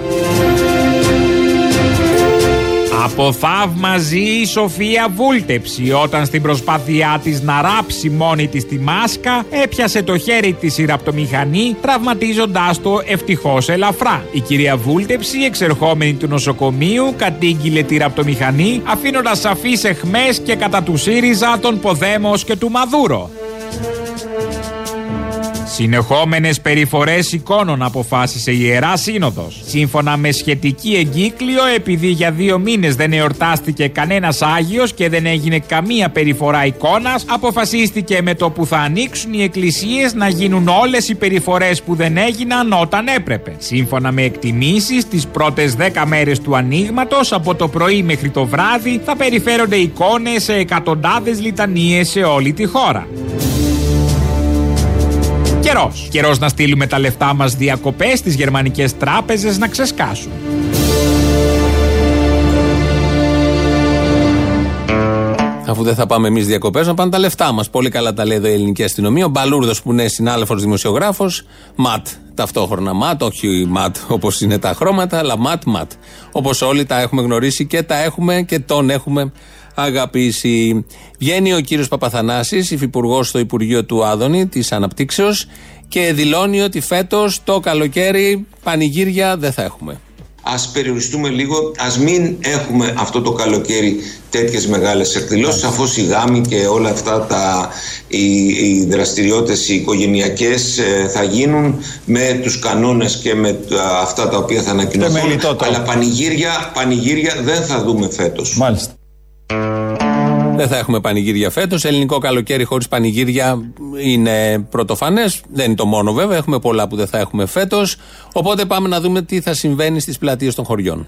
S19: Από θαύμαζε η Σοφία Βούλτεψη όταν στην προσπάθειά της να ράψει μόνη της τη μάσκα έπιασε το χέρι της η ραπτομηχανή τραυματίζοντάς το ευτυχώς ελαφρά. Η κυρία Βούλτεψη εξερχόμενη του νοσοκομείου κατήγγειλε τη ραπτομηχανή αφήνοντας σαφείς εχμές και κατά του ΣΥΡΙΖΑ τον Ποδέμος και του Μαδούρο. Συνεχόμενες περιφορές εικόνων αποφάσισε η Ιερά Σύνοδος. Σύμφωνα με σχετική εγκύκλιο, επειδή για δύο μήνες δεν εορτάστηκε κανένας Άγιος και δεν έγινε καμία περιφορά εικόνας, αποφασίστηκε με το που θα ανοίξουν οι εκκλησίες να γίνουν όλες οι περιφορές που δεν έγιναν όταν έπρεπε. Σύμφωνα με εκτιμήσεις, τις πρώτες 10 μέρες του ανοίγματος, από το πρωί μέχρι το βράδυ, θα περιφέρονται εικόνες σε εκατοντάδες λιτανίες σε όλη τη χώρα. Καιρός. Καιρός να στείλουμε τα λεφτά μας διακοπές στις γερμανικές τράπεζες να ξεσκάσουν.
S5: Αφού δεν θα πάμε εμείς διακοπές, να πάνε τα λεφτά μας. Πολύ καλά τα λέει εδώ η ελληνική αστυνομία. Ο Μπαλούρδος που είναι συνάδελφος δημοσιογράφος, ματ. Ταυτόχρονα ματ, όχι ματ όπως είναι τα χρώματα, αλλά ματ, ματ. Όπως όλοι τα έχουμε γνωρίσει και τα έχουμε και τον έχουμε αγαπήσει. Βγαίνει ο κύριος Παπαθανάσης, υφυπουργός στο Υπουργείο του Άδωνη της Αναπτύξεως και δηλώνει ότι φέτος το καλοκαίρι πανηγύρια δεν θα έχουμε.
S23: Ας περιοριστούμε λίγο, ας μην έχουμε αυτό το καλοκαίρι τέτοιες μεγάλες εκδηλώσεις. Σαφώς οι γάμοι και όλα αυτά τα, οι, οι δραστηριότητες οι οικογενειακές ε, θα γίνουν με τους κανόνες και με τα, αυτά τα οποία θα ανακοινωθούν. Αλλά πανηγύρια, πανηγύρια δεν θα δούμε φέτος.
S5: Μάλιστα. Δεν θα έχουμε πανηγύρια φέτος. Ελληνικό καλοκαίρι χωρίς πανηγύρια είναι πρωτοφανές. Δεν είναι το μόνο βέβαια. Έχουμε πολλά που δεν θα έχουμε φέτος. Οπότε πάμε να δούμε τι θα συμβαίνει στις πλατείες των χωριών.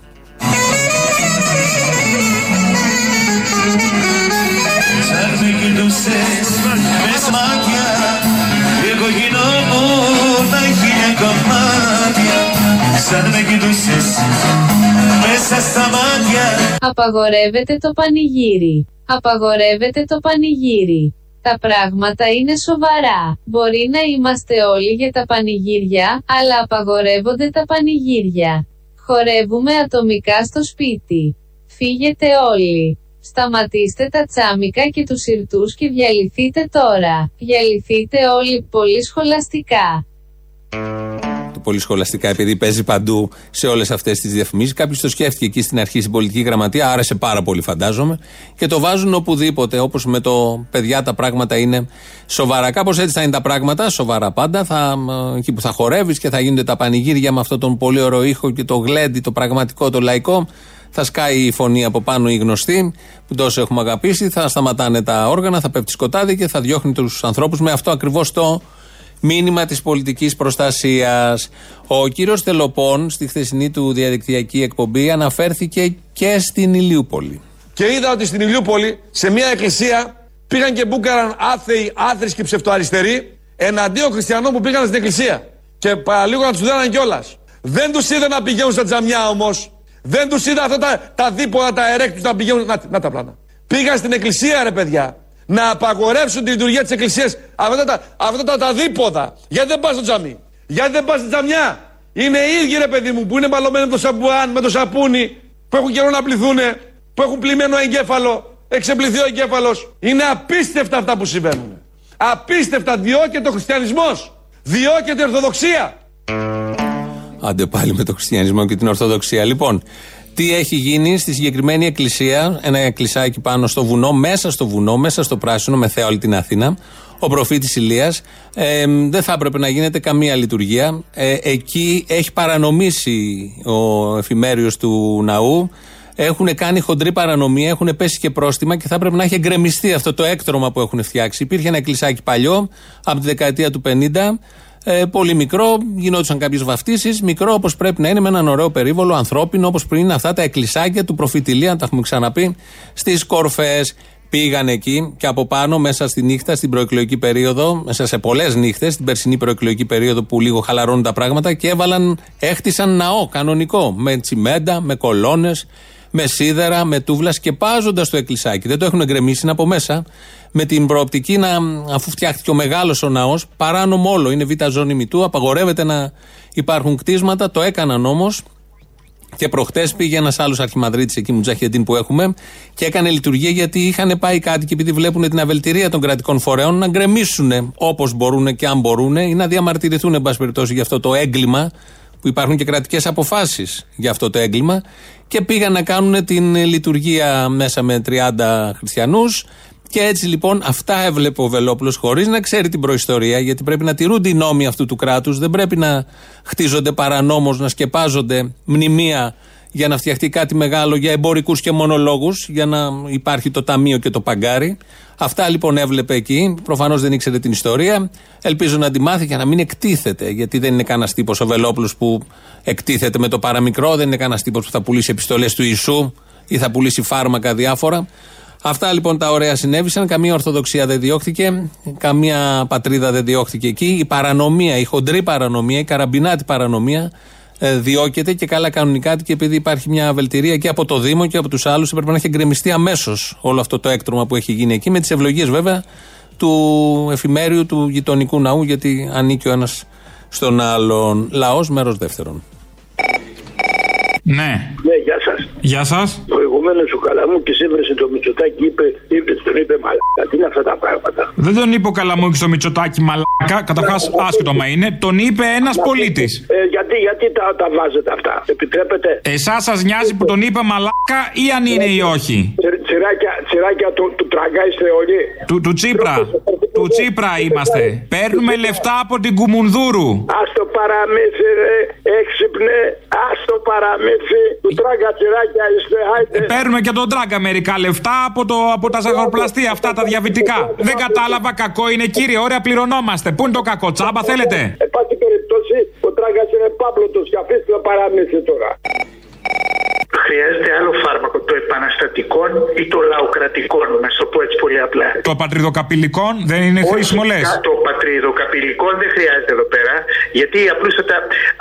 S15: Σαν με κοιτούσες μέσα στα μάτια
S24: Απαγορεύεται το πανηγύρι. Απαγορεύεται το πανηγύρι. Τα πράγματα είναι σοβαρά. Μπορεί να είμαστε όλοι για τα πανηγύρια, αλλά απαγορεύονται τα πανηγύρια. Χορεύουμε ατομικά στο σπίτι. Φύγετε όλοι. Σταματήστε τα τσάμικα και τους σιρτούς και διαλυθείτε τώρα. Διαλυθείτε όλοι πολύ σχολαστικά.
S5: Το πολύ σχολαστικά, επειδή παίζει παντού σε όλες αυτές τις διαφημίσεις. Κάποιος το σκέφτηκε εκεί στην αρχή στην πολιτική γραμματεία, άρεσε πάρα πολύ, φαντάζομαι. Και το βάζουν οπουδήποτε. Όπως με το παιδιά τα πράγματα είναι σοβαρά. Κάπως έτσι θα είναι τα πράγματα, σοβαρά πάντα. Θα, ε, εκεί που θα χορεύεις και θα γίνονται τα πανηγύρια με αυτόν τον πολύ ωραίο ήχο και το γλέντι, το πραγματικό, το λαϊκό. Θα σκάει η φωνή από πάνω η γνωστή, που τόσο έχουμε αγαπήσει. Θα σταματάνε τα όργανα, θα πέφτει σκοτάδι και θα διώχνει τους ανθρώπους με αυτό ακριβώς το μήνυμα της πολιτικής προστασίας. Ο κύριος Τελοπών, στη χθεσινή του διαδικτυακή εκπομπή, αναφέρθηκε και στην Ηλιούπολη.
S2: Και είδα ότι στην Ηλιούπολη, σε μια εκκλησία, πήγαν και μπούκαραν άθεοι, άθρησκοι ψευτοαριστεροί εναντίον χριστιανών που πήγαν στην εκκλησία. Και παραλίγο να τους δέναν κιόλας. Δεν τους είδα να πηγαίνουν στα τζαμιά όμως. Δεν τους είδα αυτά τα, τα δίποτα, τα ερέκτους να πηγαίνουν. Να, να τα πλάνα. Πήγαν στην εκκλησία, ρε παιδιά, να απαγορεύσουν τη λειτουργία της εκκλησίας αυτά τα, αυτά τα, τα δίποδα. Γιατί δεν πας στο τζαμί. Γιατί δεν πας στην τζαμιά. Είναι οι ίδιοι, ρε παιδί μου, που είναι μπαλωμένοι με το σαμπουάν, με το σαπούνι, που έχουν καιρό να πληθούνε, που έχουν πλημμένο εγκέφαλο, εξεπληθεί ο εγκέφαλος. Είναι απίστευτα αυτά που συμβαίνουν. Απίστευτα διώκεται ο χριστιανισμός. Διώκεται η Ορθοδοξία.
S5: Άντε πάλι με το χριστιανισμό και την Ορθοδοξία. Λοιπόν, τι έχει γίνει στη συγκεκριμένη εκκλησία, ένα εκκλησάκι πάνω στο βουνό, μέσα στο βουνό, μέσα στο πράσινο, με θέα όλη την Αθήνα, ο προφήτης Ηλίας. Ε, δεν θα έπρεπε να γίνεται καμία λειτουργία. Ε, εκεί έχει παρανομήσει ο εφημέριος του ναού. Έχουν κάνει χοντρή παρανομία, έχουν πέσει και πρόστιμα και θα έπρεπε να έχει εγκρεμιστεί αυτό το έκτρωμα που έχουν φτιάξει. Υπήρχε ένα εκκλησάκι παλιό, από τη δεκαετία του 50, ε, πολύ μικρό, γινόντουσαν κάποιες βαφτίσεις. Μικρό όπως πρέπει να είναι, με έναν ωραίο περίβολο, ανθρώπινο, όπως πριν είναι αυτά τα εκκλησάκια του προφητηλία, τα έχουμε ξαναπεί, στις κορφές. Πήγαν εκεί και από πάνω, μέσα στη νύχτα, στην προεκλογική περίοδο, μέσα σε πολλές νύχτες, στην περσινή προεκλογική περίοδο που λίγο χαλαρώνουν τα πράγματα και έβαλαν, έχτισαν ναό κανονικό. Με τσιμέντα, με κολόνες, με σίδερα, με τούβλας, σκεπάζοντας το εκκλησάκι. Δεν το έχουν εγκρεμίσει, είναι από μέσα. Με την προοπτική να, αφού φτιάχτηκε ο μεγάλος ο ναός, παράνομο όλο, είναι β' ζώνη μητού, απαγορεύεται να υπάρχουν κτίσματα. Το έκαναν όμως και προχτές πήγε ένας άλλος αρχιμαδρίτη εκεί, Μουτζαχεντίν που έχουμε, και έκανε λειτουργία γιατί είχαν πάει κάτι και επειδή βλέπουν την αβελτηρία των κρατικών φορέων να γκρεμίσουν όπως μπορούν και αν μπορούν ή να διαμαρτυρηθούν, εν πάση περιπτώσει, για αυτό το έγκλημα που υπάρχουν και κρατικές αποφάσεις για αυτό το έγκλημα και πήγαν να κάνουν την λειτουργία μέσα με 30 χριστιανούς. Και έτσι λοιπόν αυτά έβλεπε ο Βελόπουλος χωρίς να ξέρει την προϊστορία, γιατί πρέπει να τηρούνται οι νόμοι αυτού του κράτους. Δεν πρέπει να χτίζονται παρανόμως, να σκεπάζονται μνημεία για να φτιαχτεί κάτι μεγάλο για εμπορικούς και μονολόγους, για να υπάρχει το ταμείο και το παγκάρι. Αυτά λοιπόν έβλεπε εκεί. Προφανώς δεν ήξερε την ιστορία. Ελπίζω να τη μάθει και να μην εκτίθεται, γιατί δεν είναι κανένας τύπος ο Βελόπουλος που εκτίθεται με το παραμικρό, δεν είναι κανένας τύπος που θα πουλήσει επιστολές του Ιησού ή θα πουλήσει φάρμακα διάφορα. Αυτά λοιπόν τα ωραία συνέβησαν. Καμία Ορθοδοξία δεν διώχθηκε. Καμία πατρίδα δεν διώχθηκε εκεί. Η παρανομία, η χοντρή παρανομία, η καραμπινάτη παρανομία ε, διώκεται και καλά κανονικά και επειδή υπάρχει μια βελτηρία και από το Δήμο και από τους άλλους, έπρεπε να έχει εγκρεμιστεί αμέσως όλο αυτό το έκτρωμα που έχει γίνει εκεί με τις ευλογίες βέβαια του εφημέριου του γειτονικού ναού, γιατί ανήκει ο ένας στον άλλον. Λαός, μέρος δεύτερον.
S19: Ναι.
S25: Ναι, γεια σας.
S19: Γεια σα.
S25: Προηγουμένω ο Καλαμού και έβρεσε το Μητσοτάκι, είπε, είπε, τον είπε μαλάκα. Τι είναι αυτά τα πράγματα.
S19: Δεν τον είπε ο Καλαμούκη στο Μητσοτάκι μαλάκα. Καταρχά, άσχετο μα είναι. Τον είπε ένα πολίτη.
S25: Ε, γιατί γιατί τα, τα βάζετε αυτά. Επιτρέπετε.
S19: Εσά σα νοιάζει που τον είπε μαλάκα ή αν είναι ή όχι.
S25: Τσι- Τσιράκια, τσιράκια του, του τραγκα είστε όλοι.
S19: Του, του Τσίπρα. του Τσίπρα είμαστε. Παίρνουμε λεφτά από την Κουμουνδούρου.
S25: Α το παραμύθι, ρε, έξυπνε. Α το παραμύθι. Του τράγκα τσιράκια είστε. Άιτε.
S19: Παίρνουμε και τον τράγκα μερικά λεφτά από, το, από τα ζαχαροπλαστεία αυτά τα διαβητικά. Δεν κατάλαβα, κακό είναι κύριε, ωραία πληρωνόμαστε. Πού είναι το κακό, τσάμπα θέλετε;
S25: Εν πάση περιπτώσει, ο τράγκα είναι πάπλωτος και αφήστε το παραμύθι τώρα.
S26: Χρειάζεται άλλο φάρμακο, το επαναστατικών ή το λαοκρατικών, να σου το πω έτσι πολύ απλά.
S19: Το πατριδοκαπηλικών δεν είναι χρήσιμο λες;
S26: Όχι, το πατριδοκαπηλικών δεν χρειάζεται εδώ πέρα, γιατί απλούστατα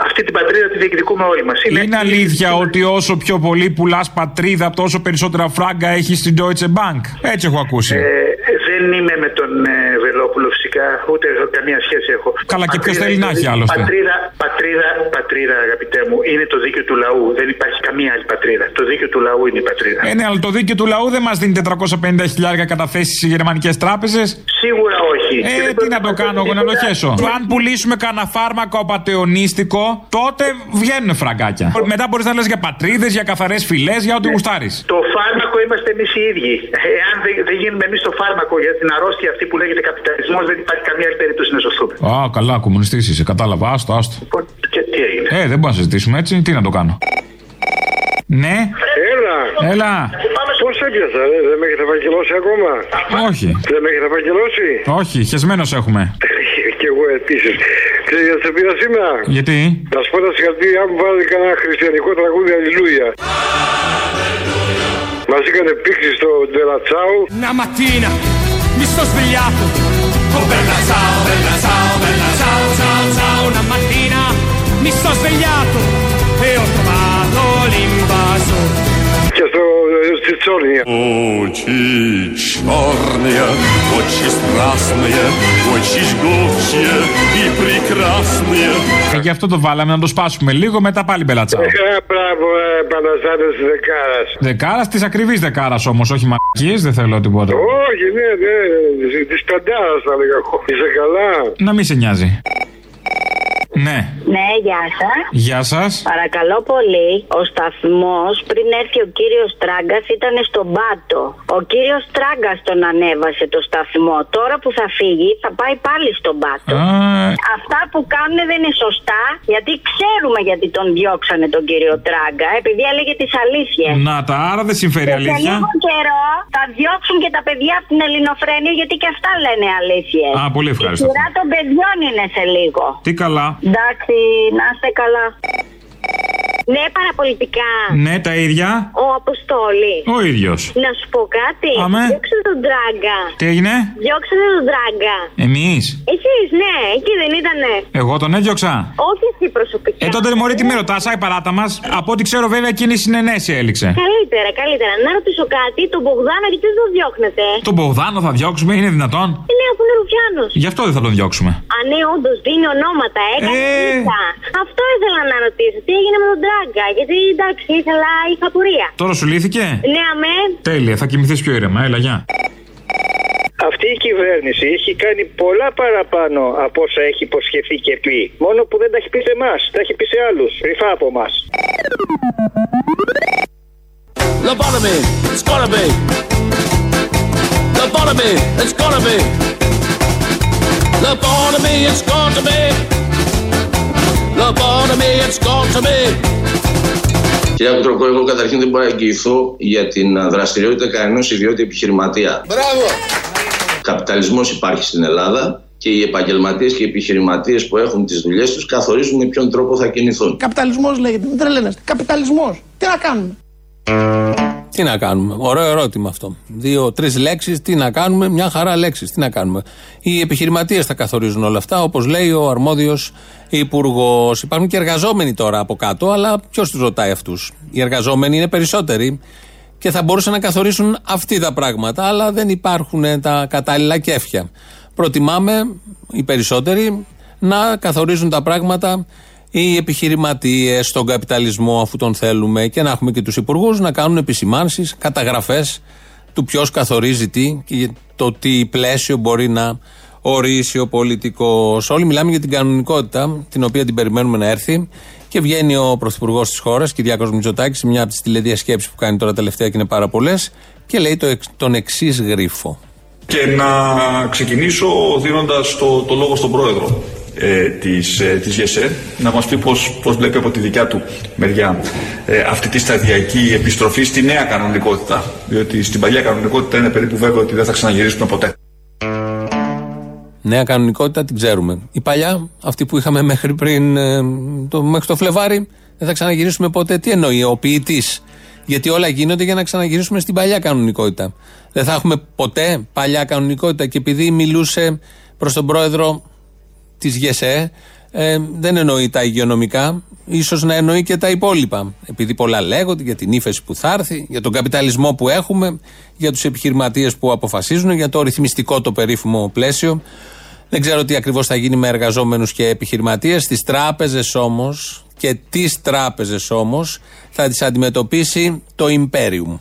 S26: αυτή την πατρίδα τη διεκδικούμε όλοι μας.
S19: Είναι αλήθεια ότι όσο πιο πολύ πουλάς πατρίδα, τόσο περισσότερα φράγκα έχεις στην Deutsche Bank; Έτσι έχω ακούσει.
S26: Ε, δεν είμαι με τον ε, Βελόπουλο φυσικά φυσικά, ούτε καμία σχέση έχω.
S19: Καλά, και ποιος
S26: Πατρίδα
S19: θέλει
S26: είναι
S19: να
S26: το
S19: έχει
S26: δίκαιο-
S19: άλλωστε;
S26: Πατρίδα, πατρίδα, πατρίδα, αγαπητέ μου, είναι το δίκαιο του λαού. Δεν υπάρχει καμία άλλη πατρίδα. Το δίκαιο του λαού είναι η πατρίδα.
S19: Ε, ναι, αλλά το δίκαιο του λαού δεν μας δίνει 450 χιλιάρια καταθέσεις σε γερμανικές τράπεζες.
S26: Σίγουρα όχι. Και
S19: Ε,
S26: δεν
S19: τι να το κάνω εγώ, να το χέσω. Αν πουλήσουμε κανένα φάρμακο απαταιωνίστικο, τότε βγαίνουν φραγκάκια. Μετά μπορείς να λες για πατρίδες, για καθαρές φυλές, για ό,τι γουστάρεις.
S26: Το φάρμακο είμαστε εμείς οι ίδιοι. Εάν δεν, δεν γίνουμε εμείς το φάρμακο για την αρρώστια αυτή που λέγεται καπιταλισμός, δεν υπάρχει καμία άλλη περίπτωση να σωθούμε.
S19: Α, καλά, κομμουνιστής είσαι, κατάλαβα. Άστο, άστο.
S26: Και τι έγινε.
S19: Ε, δεν μπορούμε να συζητήσουμε έτσι, τι να το κάνω. Ναι,
S17: Έλα.
S19: Έλα.
S17: Πώς έπιασα, ρε, δεν με έχετε φακελώσει ακόμα;
S19: όχι.
S17: Δεν με έχετε φακελώσει;
S19: Όχι, χεσμένος έχουμε.
S17: και εγώ επίσης. Ξέρετε γιατί σε πήρα σήμερα;
S19: Γιατί;
S17: Να σου πω τα συγχαρητήριά μου βάλει κανένα χριστιανικό τραγούδι Αλληλούια. Ma si chiede Pixi sto della ciao?
S21: Una mattina mi sto svegliato. Oh bella ciao, bella ciao, bella ciao, ciao, ciao. Una mattina mi sto svegliato e ho
S17: στη Τσόρνια.
S1: Очи черные, очи страстные, очи жгучие и прекрасные.
S19: Ε, γι' αυτό το βάλαμε να το σπάσουμε λίγο, μετά πάλι μπελατσάω.
S17: Ε, μπράβο, ε, Παναστάτες της Δεκάρας.
S19: Δεκάρα τη ακριβή δεκάρα όμω, όχι μαγικίε, δεν θέλω τίποτα.
S17: Όχι, ναι, ναι, της πεντάρας θα λέγα εγώ. Είσαι καλά.
S19: Να μην σε νοιάζει. Ναι.
S27: Ναι, γεια σας.
S19: Γεια σας.
S27: Παρακαλώ πολύ, ο σταθμός πριν έρθει ο κύριος Τράγκας ήταν στον πάτο. Ο κύριος Τράγκας τον ανέβασε το σταθμό. Τώρα που θα φύγει θα πάει πάλι στον πάτο.
S19: Α.
S27: Αυτά που κάνουν δεν είναι σωστά, γιατί ξέρουμε γιατί τον διώξανε τον κύριο Τράγκα, επειδή έλεγε τις αλήθειες.
S19: Να τα, άρα δεν συμφέρει
S27: Και σε
S19: αλήθεια;
S27: λίγο καιρό θα διώξουν και τα παιδιά από την Ελληνοφρένεια γιατί και αυτά λένε αλήθειες.
S19: Α, πολύ ευχάριστο
S27: Η σειρά των παιδιών είναι σε λίγο.
S19: Τι καλά.
S27: Εντάξει, να είστε καλά. Ναι, παραπολιτικά.
S19: Ναι, τα ίδια.
S27: Ο Αποστόλη.
S19: Ο ίδιος.
S27: Να σου πω κάτι.
S19: Αμέ.
S27: Διώξε τον Τράγκα.
S19: Τι έγινε,
S27: Διώξε τον Τράγκα.
S19: εμείς.
S27: Εσείς, ναι, εκεί δεν ήτανε.
S19: Εγώ τον έδιωξα.
S27: Όχι εσύ προσωπικά.
S19: Ε, τότε μωρή τι με ρωτάς, η παράτα μας. Από ό,τι ξέρω, βέβαια, εκείνη η συνενέση έληξε.
S27: Καλύτερα, καλύτερα. Να ρωτήσω κάτι. Τον Μπογδάνο γιατί δεν τον διώχνετε;
S19: Τον Μπογδάνο θα διώξουμε, είναι δυνατόν;
S27: Ε, ναι, αφού είναι Ρουφιάνος.
S19: Γι' αυτό δεν θα τον διώξουμε.
S27: Α, ναι, όντως δίνει ονόματα, έκανε
S19: Ε.
S27: ε... Αυτό ήθελα να ρωτήσω. Τι έγινε με τον Τράγκα. Γιατί εντάξει, ήθελα, είχα πορεία.
S19: Τώρα σου λύθηκε;
S27: Ναι, αμέ.
S19: Τέλεια, θα κοιμηθείς πιο ήρεμα. Έλα, γεια.
S28: Αυτή η κυβέρνηση έχει κάνει πολλά παραπάνω από όσα έχει υποσχεθεί και πει. Μόνο που δεν τα έχει πει σε εμάς, τα έχει πει σε άλλους. Κρυφά από εμάς.
S1: Lobotomy, it's gotta be. Lobotomy, it's gotta be. Lobotomy, it's got to be. Lobotomy, it's got to be.
S29: Κυρία Κουτροκό, εγώ καταρχήν δεν μπορώ να εγγυηθώ για την α, δραστηριότητα κανένας ιδιώτη επιχειρηματία.
S10: Μπράβο!
S29: Καπιταλισμός υπάρχει στην Ελλάδα και οι επαγγελματίες και οι επιχειρηματίες που έχουν τις δουλειές τους καθορίζουν με ποιον τρόπο θα κινηθούν.
S10: Καπιταλισμός λέγεται. Μην τρελαίνεστε. Καπιταλισμός. Τι να κάνουμε;
S5: Τι να κάνουμε; Ωραίο ερώτημα αυτό. Δύο-τρει λέξεις. Τι να κάνουμε; Μια χαρά λέξεις. Τι να κάνουμε; Οι επιχειρηματίες θα καθορίζουν όλα αυτά, όπως λέει ο αρμόδιος υπουργός. Υπάρχουν και εργαζόμενοι τώρα από κάτω, αλλά ποιος τους ρωτάει αυτούς; Οι εργαζόμενοι είναι περισσότεροι και θα μπορούσαν να καθορίσουν αυτοί τα πράγματα, αλλά δεν υπάρχουν τα κατάλληλα κέφια. Προτιμάμε οι περισσότεροι να καθορίζουν τα πράγματα οι επιχειρηματίε στον καπιταλισμό, αφού τον θέλουμε, και να έχουμε και τους υπουργούς να κάνουν επισημάνσεις, καταγραφές του ποιος καθορίζει τι και το τι πλαίσιο μπορεί να ορίσει ο πολιτικός. Όλοι μιλάμε για την κανονικότητα, την οποία την περιμένουμε να έρθει. Και βγαίνει ο πρωθυπουργός της χώρας, Κυριάκος Μητσοτάκης, σε μια από τις τηλεδιασκέψεις που κάνει τώρα τελευταία και είναι πάρα πολλές, και λέει το, εξ- τον εξής γρίφο.
S30: Και να ξεκινήσω δίνοντας το, το λόγο στον πρόεδρο ε, της, ε, της ΓΕΣΕ να μας πει πώς, πώς βλέπει από τη δικιά του μεριά ε, αυτή τη σταδιακή επιστροφή στη νέα κανονικότητα. Διότι στην παλιά κανονικότητα είναι περίπου βέβαιο ότι δεν θα ξαναγυρίσουμε ποτέ.
S5: Νέα κανονικότητα την ξέρουμε. Η παλιά, αυτή που είχαμε μέχρι πριν ε, το, μέχρι το Φλεβάρι, δεν θα ξαναγυρίσουμε ποτέ. Τι εννοεί ο ποιητής; Γιατί όλα γίνονται για να ξαναγυρίσουμε στην παλιά κανονικότητα. Δεν θα έχουμε ποτέ παλιά κανονικότητα. Και επειδή μιλούσε προς τον πρόεδρο της ΓΕΣΕ, ε, δεν εννοεί τα υγειονομικά, ίσως να εννοεί και τα υπόλοιπα. Επειδή πολλά λέγονται για την ύφεση που θα έρθει, για τον καπιταλισμό που έχουμε, για τους επιχειρηματίες που αποφασίζουν, για το ρυθμιστικό το περίφημο πλαίσιο. Δεν ξέρω τι ακριβώς θα γίνει με εργαζόμενους και επιχειρηματίες. Στι τράπεζες όμως και τις τράπεζες όμως θα τις αντιμετωπίσει το Imperium.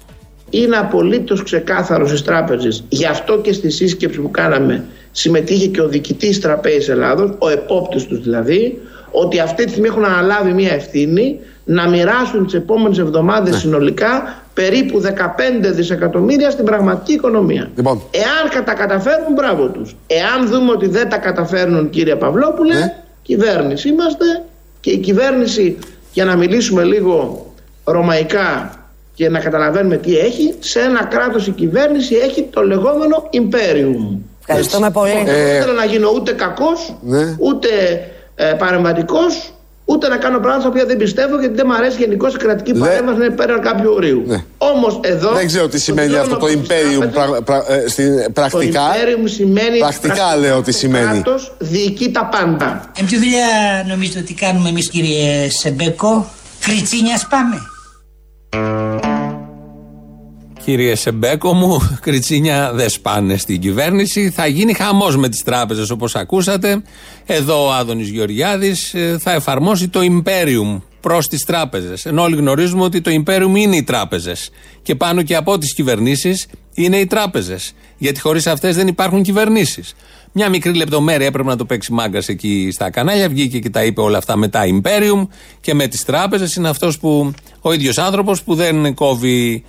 S11: Είναι απολύτως ξεκάθαρο στις τράπεζες. Γι' αυτό και στη σύσκεψη που κάναμε συμμετείχε και ο διοικητής Τραπέζης Ελλάδος, ο επόπτης τους δηλαδή, ότι αυτή τη στιγμή έχουν αναλάβει μια ευθύνη να μοιράσουν τις επόμενες εβδομάδες συνολικά περίπου 15 δισεκατομμύρια στην πραγματική οικονομία.
S31: Λοιπόν.
S11: Εάν τα καταφέρουν, μπράβο τους. Εάν δούμε ότι δεν τα καταφέρνουν, κύριε Παυλόπουλε, κυβέρνηση είμαστε και η κυβέρνηση, για να μιλήσουμε λίγο ρωμαϊκά και να καταλαβαίνουμε τι έχει, σε ένα κράτος η κυβέρνηση έχει το λεγόμενο imperium.
S32: Ευχαριστούμε πολύ.
S11: Δεν θέλω να γίνω ούτε κακός,
S31: Ναι.
S11: ούτε ε, παρεμβατικός, ούτε να κάνω πράγματα τα οποία δεν πιστεύω γιατί δεν μου αρέσει γενικώς η κρατική παρέμβαση να είναι πέραν κάποιου ορίου. Όμως εδώ...
S31: Δεν ξέρω τι σημαίνει
S11: το
S31: αυτό το
S11: δηλώνω
S31: Imperium πρα- πρα- ε, στην- πρακτικά.
S11: Το Imperium σημαίνει
S31: Πρακτικά λέω τι σημαίνει.
S11: κράτος διοικεί τα πάντα.
S33: Ε, ποια δουλειά νομίζετε ότι κάνουμε εμείς κύριε Σεμπέκο. Κριτσίνιας πάμε.
S5: Κύριε Σεμπέκο μου, κριτσίνια δεν σπάνε στην κυβέρνηση. Θα γίνει χαμός με τις τράπεζες όπως ακούσατε. Εδώ ο Άδωνης Γεωργιάδης θα εφαρμόσει το Imperium προς τις τράπεζες. Ενώ όλοι γνωρίζουμε ότι το Imperium είναι οι τράπεζες. Και πάνω και από τις κυβερνήσεις είναι οι τράπεζες. Γιατί χωρίς αυτές δεν υπάρχουν κυβερνήσεις. Μια μικρή λεπτομέρεια έπρεπε να το παίξει μάγκας εκεί στα κανάλια. Βγήκε και τα είπε όλα αυτά με τα Imperium και με τις τράπεζες. Είναι αυτός που ο ίδιος άνθρωπος που δεν κόβει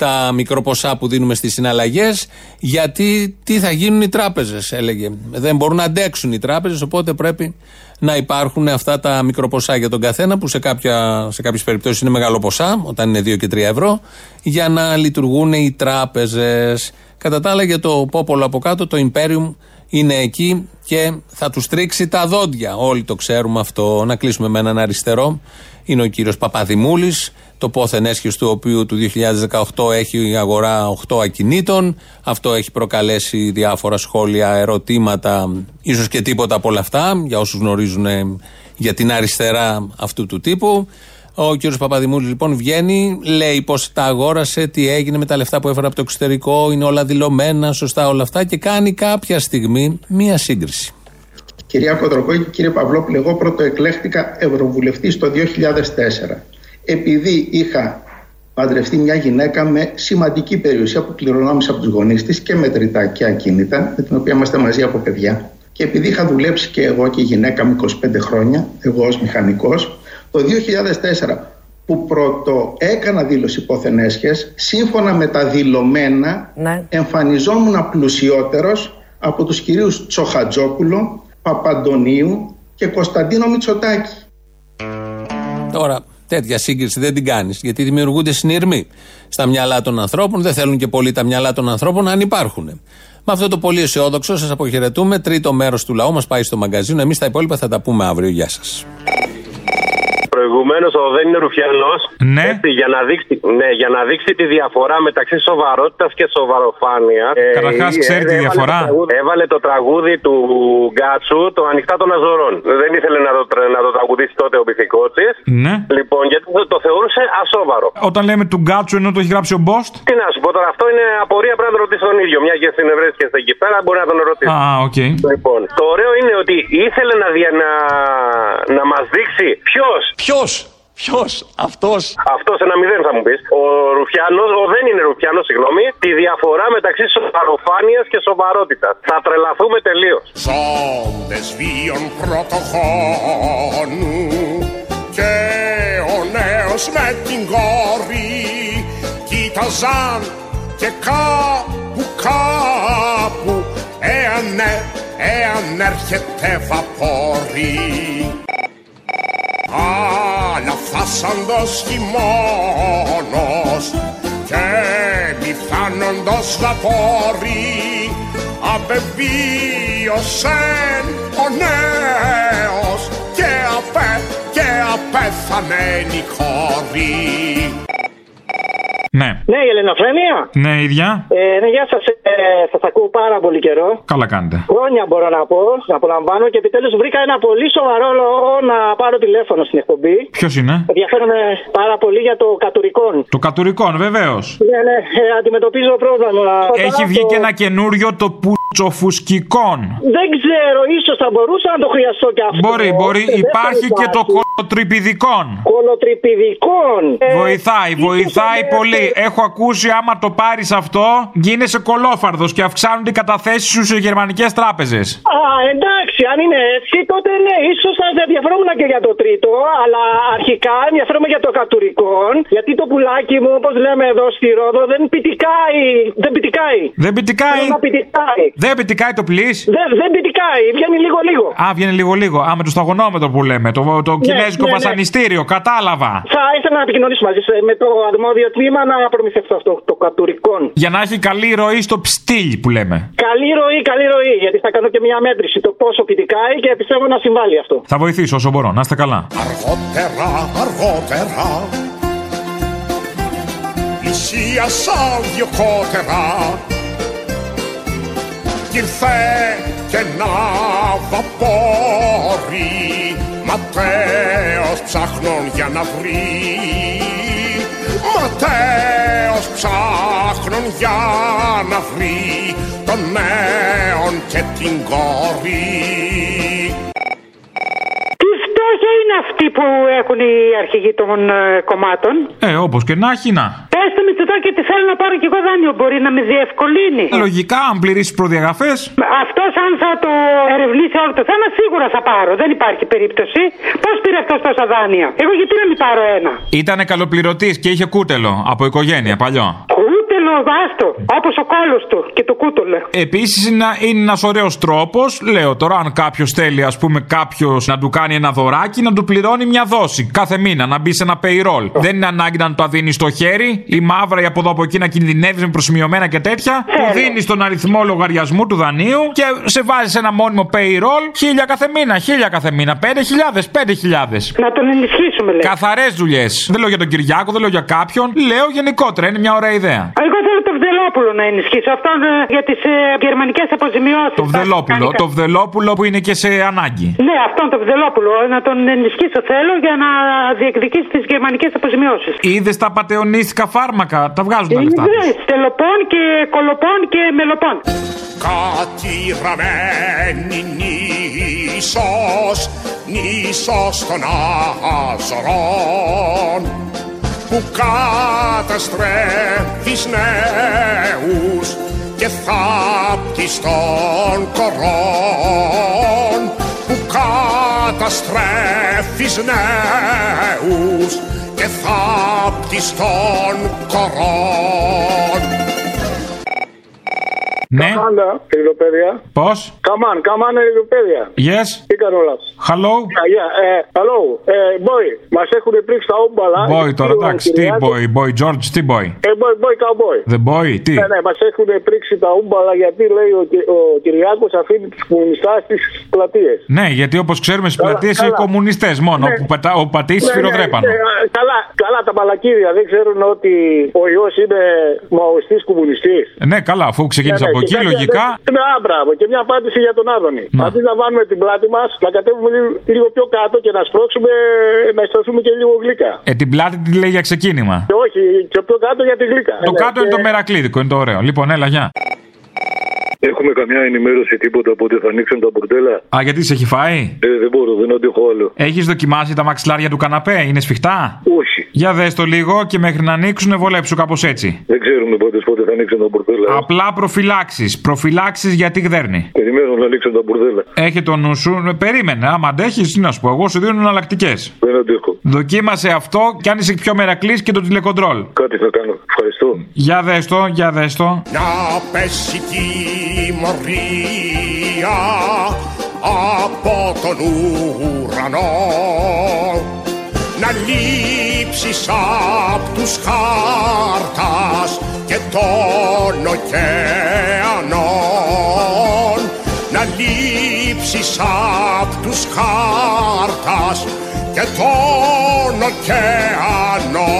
S5: τα μικροποσά που δίνουμε στις συναλλαγές γιατί τι θα γίνουν οι τράπεζες έλεγε δεν μπορούν να αντέξουν οι τράπεζες οπότε πρέπει να υπάρχουν αυτά τα μικροποσά για τον καθένα που σε, κάποια, σε κάποιες περιπτώσεις είναι μεγάλο ποσά όταν είναι 2 και 3 ευρώ για να λειτουργούν οι τράπεζες κατά τα άλλα για το πόπολο από κάτω το Imperium είναι εκεί και θα τους τρίξει τα δόντια. Όλοι το ξέρουμε αυτό. Να κλείσουμε με έναν αριστερό. Είναι ο κύριος Παπαδημούλης, το πόθεν έσχης του οποίου του 2018 έχει η αγορά 8 ακινήτων. Αυτό έχει προκαλέσει διάφορα σχόλια, ερωτήματα, ίσως και τίποτα από όλα αυτά, για όσους γνωρίζουν ε, για την αριστερά αυτού του τύπου. Ο κύριος Παπαδημούλης λοιπόν βγαίνει, λέει πώ τα αγόρασε, τι έγινε με τα λεφτά που έφερε από το εξωτερικό, είναι όλα δηλωμένα, σωστά όλα αυτά και κάνει κάποια στιγμή μία σύγκριση.
S34: Κυρία Κοντροκόη και κύριε Παυλόπουλε, εγώ πρώτο εκλέχτηκα ευρωβουλευτής το 2004. Επειδή είχα παντρευτεί μια γυναίκα με σημαντική περιουσία που κληρονόμησε από τους γονείς της και μετρητά και ακίνητα, με την οποία είμαστε μαζί από παιδιά. Και επειδή είχα δουλέψει και εγώ και η γυναίκα μου 25 χρόνια, εγώ ως μηχανικός, το 2004 που πρώτο έκανα δήλωση πόθεν έσχες, σύμφωνα με τα δηλωμένα, εμφανιζόμουν πλουσιότερος από τους κυρίους Τσοχατζόπουλο, Παπαντονίου και Κωνσταντίνο Μητσοτάκη.
S5: Τώρα, τέτοια σύγκριση δεν την κάνεις. Γιατί δημιουργούνται συνειρμοί στα μυαλά των ανθρώπων. Δεν θέλουν και πολύ τα μυαλά των ανθρώπων αν υπάρχουν. Με αυτό το πολύ αισιόδοξο σας αποχαιρετούμε. Τρίτο μέρος του λαού μας πάει στο μαγκαζίνο. Εμείς τα υπόλοιπα θα τα πούμε αύριο. Γεια σας.
S35: Προηγουμένως ο δεν είναι Ρουφιανός.
S19: Ναι.
S35: για, να δείξει, ναι, για να δείξει τη διαφορά μεταξύ σοβαρότητας και σοβαροφάνειας.
S19: Καταρχάς,
S35: ε,
S19: ξέρει τη
S35: έβαλε
S19: διαφορά;
S35: το τραγούδι- έβαλε το τραγούδι του Γκάτσου, το Ανοιχτά των Αζωρών. Δεν ήθελε να το, τρε- να το τραγουδήσει τότε ο Μπιθικώτσης.
S19: Ναι.
S35: Λοιπόν, γιατί το, το θεωρούσε ασόβαρο.
S19: Όταν λέμε του Γκάτσου ενώ το έχει γράψει ο Μποστ;
S35: Τι να σου πω τώρα, αυτό είναι απορία πρέπει να τον ρωτήσει τον ίδιο. Μια και συνευρέθηκε εκεί πέρα, μπορεί να τον ρωτήσει.
S19: Α, οκ.
S35: Λοιπόν, το ωραίο είναι ότι ήθελε να, δια, να, να μας δείξει ποιος.
S2: Ποιος, ποιος, αυτός.
S35: Αυτός ένα μηδέν θα μου πεις. Ο Ρουφιάνος, ο δεν είναι Ρουφιάνος, συγγνώμη, τη διαφορά μεταξύ σοβαροφάνειας και σοβαρότητας. Θα τρελαθούμε τελείως.
S36: Ζώντες βίων πρωτοχώνου και ο νέος με την κόρη κοίταζαν και κάπου κάπου εάν, ε- εάν έρχεται βαπόρι αλλά φάσαντος χειμώνος και μη φτάνοντος βαπόρι απεβίωσεν ο νέος και, απέ, και απέθανε η κόρη.
S19: Ναι.
S32: Ναι, η Ελληνοφρένεια.
S19: Ναι, ίδια.
S32: Ε, ναι, γεια σας. Ε, σας ακούω πάρα πολύ καιρό.
S19: Καλά κάνετε.
S32: Χρόνια μπορώ να πω, να απολαμβάνω και επιτέλους βρήκα ένα πολύ σοβαρό λόγο να πάρω τηλέφωνο στην εκπομπή.
S19: Ποιος είναι;
S32: Ενδιαφέρομαι πάρα πολύ για το κατουρικόν.
S19: Το κατουρικόν, βεβαίως.
S32: Ναι, ναι, ε, αντιμετωπίζω πρόβλημα.
S19: Έχει βγει και ένα καινούριο το πουτσοφουσκικόν.
S32: Δεν ξέρω, ίσως θα μπορούσα να το χρειαστώ κι αυτό.
S19: Μπορεί, μπορεί.
S32: Ε, δεν
S19: Υπάρχει
S32: θα
S19: και το
S32: υπάρχει.
S19: Κολοτριπηδικόν.
S32: Κολοτριπηδικών. Ε,
S19: Βοηθάει, βοηθάει πολύ. Έχω ακούσει άμα το πάρεις αυτό, γίνεσαι κολόφαρδος και αυξάνονται οι καταθέσεις σου σε γερμανικές τράπεζες.
S32: Α, εντάξει, αν είναι έτσι, τότε ναι, ίσως θα ενδιαφερόμουν και για το τρίτο, αλλά αρχικά ενδιαφέρομαι για το κατουρικόν, γιατί το πουλάκι μου, όπως λέμε εδώ στη Ρόδο, δεν πητικάει. Δεν πητικάει.
S19: Δεν πητικάει.
S32: Θέλω να πητικάει.
S19: Δεν πετυχάει το πλοίο.
S32: Δεν, δεν πητικάει, βγαίνει λίγο-λίγο.
S19: Α, βγαίνει λίγο-λίγο. Α, με το σταγονόμετρο που λέμε. Το, το κινέζικο
S32: ναι, ναι.
S19: βασανιστήριο. Κατάλαβα.
S32: Θα ήθελα να επικοινωνήσω μαζί σα με το αρμόδιο τμήμα να προμηθευτώ αυτό το κατουρικόν.
S19: Για να έχει καλή ροή στο ψτήλ που λέμε.
S32: Καλή ροή, καλή ροή, γιατί θα κάνω και μια μέτρηση το πόσο πητικάει και πιστεύω να συμβάλλει αυτό.
S19: Θα βοηθήσω όσο μπορώ. Να είστε καλά.
S36: Αργότερα, αργότερα Πλησίασαν δυο κότερα Κι ήρθε και ένα βαπόρι. Ματέος ψάχνων για να βρει. Ματέος ψάχνων για να βρει Τον νέον και την κόρη.
S37: Τι φτώχεια είναι αυτή που έχουν οι αρχηγοί των ε, κομμάτων;
S19: Ε, όπως και να έχει να.
S37: Πες στο Μητσοτάκη ότι θέλω να πάρω κι εγώ δάνειο. Μπορεί να με διευκολύνει.
S19: Λογικά, αν πληρήσει προδιαγραφές.
S37: Αυτός, αν θα το ερευνήσει όλο το θέμα, σίγουρα θα πάρω. Δεν υπάρχει περίπτωση. Πώς πήρε αυτός τόσα δάνεια; Εγώ γιατί να μην πάρω ένα;
S19: Ήτανε καλοπληρωτής και είχε κούτελο από οικογένεια παλιό.
S37: Κούτελο, βάστο. Όπως ο κόλος του και το κούτελο.
S19: Επίσης είναι, είναι ένας ωραίος τρόπος, λέω τώρα, αν κάποιος θέλει, ας πούμε, κάποιος να του κάνει ένα δωράκι, να του πληρώνει μια δόση κάθε μήνα, να μπει σε ένα payroll. Δεν είναι ανάγκη να το δίνεις στο χέρι, ή μαύρα ή από εδώ από εκεί να κινδυνεύεις με προσημειωμένα και τέτοια. Του δίνεις τον αριθμό λογαριασμού του δανείου και σε βάζεις ένα μόνιμο payroll χίλια κάθε μήνα, χίλια κάθε μήνα, πέντε χιλιάδες, πέντε χιλιάδες.
S37: Να τον ενισχύσουμε, λέει.
S19: Καθαρές δουλειές. Δεν λέω για τον Κυριάκο, δεν λέω για κάποιον, λέω γενικότερα, είναι μια ωραία ιδέα.
S37: Εγώ θέλω το Βδελόπουλο να ενισχύσω. Αυτόν ε, για τις ε, γερμανικές αποζημιώσεις.
S19: Το Βδελόπουλο, το Βδελόπουλο που είναι και σε ανάγκη.
S37: Ναι, αυτόν τον Βδελόπουλο. Να τον ενισχύσω θέλω για να διεκδικήσει τις γερμανικές αποζημιώσεις.
S19: Είδες τα πατεωνίστικα φάρμακα, τα βγάζουν τα λεφτά.
S37: Ναι, στελοπών και κολοπών και μελοπών.
S36: κατηραμένη νήσος, νήσος των Αζωρών που καταστρέφεις νέους και θάπτεις των κορών που καταστρέφεις νέους και θάπτεις των κορών
S19: Ναι.
S38: Καμάντα, ελληνοπαίδεια.
S19: Πώς;
S38: Καμάν, καμάν, ελληνοπαίδεια.
S19: Yes.
S38: Τι κάνω όλα.
S19: Hello.
S38: Yeah, yeah, ε, hello. Ε, boy, μας έχουν πρίξει τα όμπαλα.
S19: Boy τώρα,
S38: Κύριο
S19: εντάξει, τι
S38: Κυριάκος.
S19: boy, boy George, τι boy;
S38: Ε, boy, boy, cowboy.
S19: The boy, τι;
S38: Ναι, ναι, μας έχουν πρίξει τα ούμπαλα γιατί λέει ο, Κυ- ο Κυριάκος αφήνει τους κομμουνιστάς στις πλατείες.
S19: Ναι, γιατί όπως ξέρουμε στις
S38: Καλά,
S19: πλατείες
S38: καλά.
S19: είναι κομμουνιστές μόνο.
S38: Ναι.
S19: Που πατά, ο πατήσει
S38: Ναι, ναι,
S19: σφυροδρέπανο.
S38: ναι, καλά, καλά τα μαλακίδια δεν ξέρουν ότι ο ιός είναι μαοιστής κομμουνιστής.
S19: Ναι, καλά, αφού ξεκίνησε
S38: Ναι, ναι,
S19: από
S38: και
S19: εκεί,
S38: κάποια-
S19: λογικά.
S38: Ναι, α, μπράβο. Και μια απάντηση για τον Άδωνη.
S19: Να.
S38: Αντί να βάλουμε την πλάτη μας, να κατέβουμε λίγο, λίγο πιο κάτω και να σπρώξουμε, να αισθανθούμε και λίγο γλύκα.
S19: Ε, την πλάτη τη λέει για ξεκίνημα.
S38: Και όχι, και πιο κάτω για τη γλύκα.
S19: Το
S38: Ναι,
S19: κάτω είναι
S38: και-
S19: το μερακλίδικο, είναι το ωραίο. Λοιπόν, έλα, γεια.
S39: Έχουμε καμιά ενημέρωση τίποτα από ότι θα ανοίξουν τα μπουρδέλα.
S19: Α, γιατί σε έχει φάει;
S39: Ε, δεν μπορώ, δεν αντέχω άλλο.
S19: Έχεις δοκιμάσει τα μαξιλάρια του καναπέ, είναι σφιχτά;
S39: Όχι.
S19: Για δες το λίγο και μέχρι να ανοίξουν βολέψου κάπως έτσι.
S39: Δεν ξέρουμε πότε, πότε θα ανοίξουν τα μπουρδέλα.
S19: Απλά προφυλάξεις. Προφυλάξεις γιατί γδέρνει.
S39: Περιμένω να ανοίξουν τα μπουρδέλα.
S19: Έχει το νου σου. Ε, Περίμενε. Άμα αντέχεις, τι να σου πω. Εγώ σου δίνω εναλλακτικές.
S39: Δεν αντέχω.
S19: Δοκίμασε αυτό και αν είσαι πιο μερακλή και το τηλεκοντρόλ.
S39: Κάτι θα κάνω. Ευχαριστώ.
S19: Για δες το, για δες το.
S36: Να πέσει τιμωρία από τον ουρανό να λείψεις απ' τους χάρτας και των ωκεανών να λείψεις απ' τους χάρτας και των ωκεανών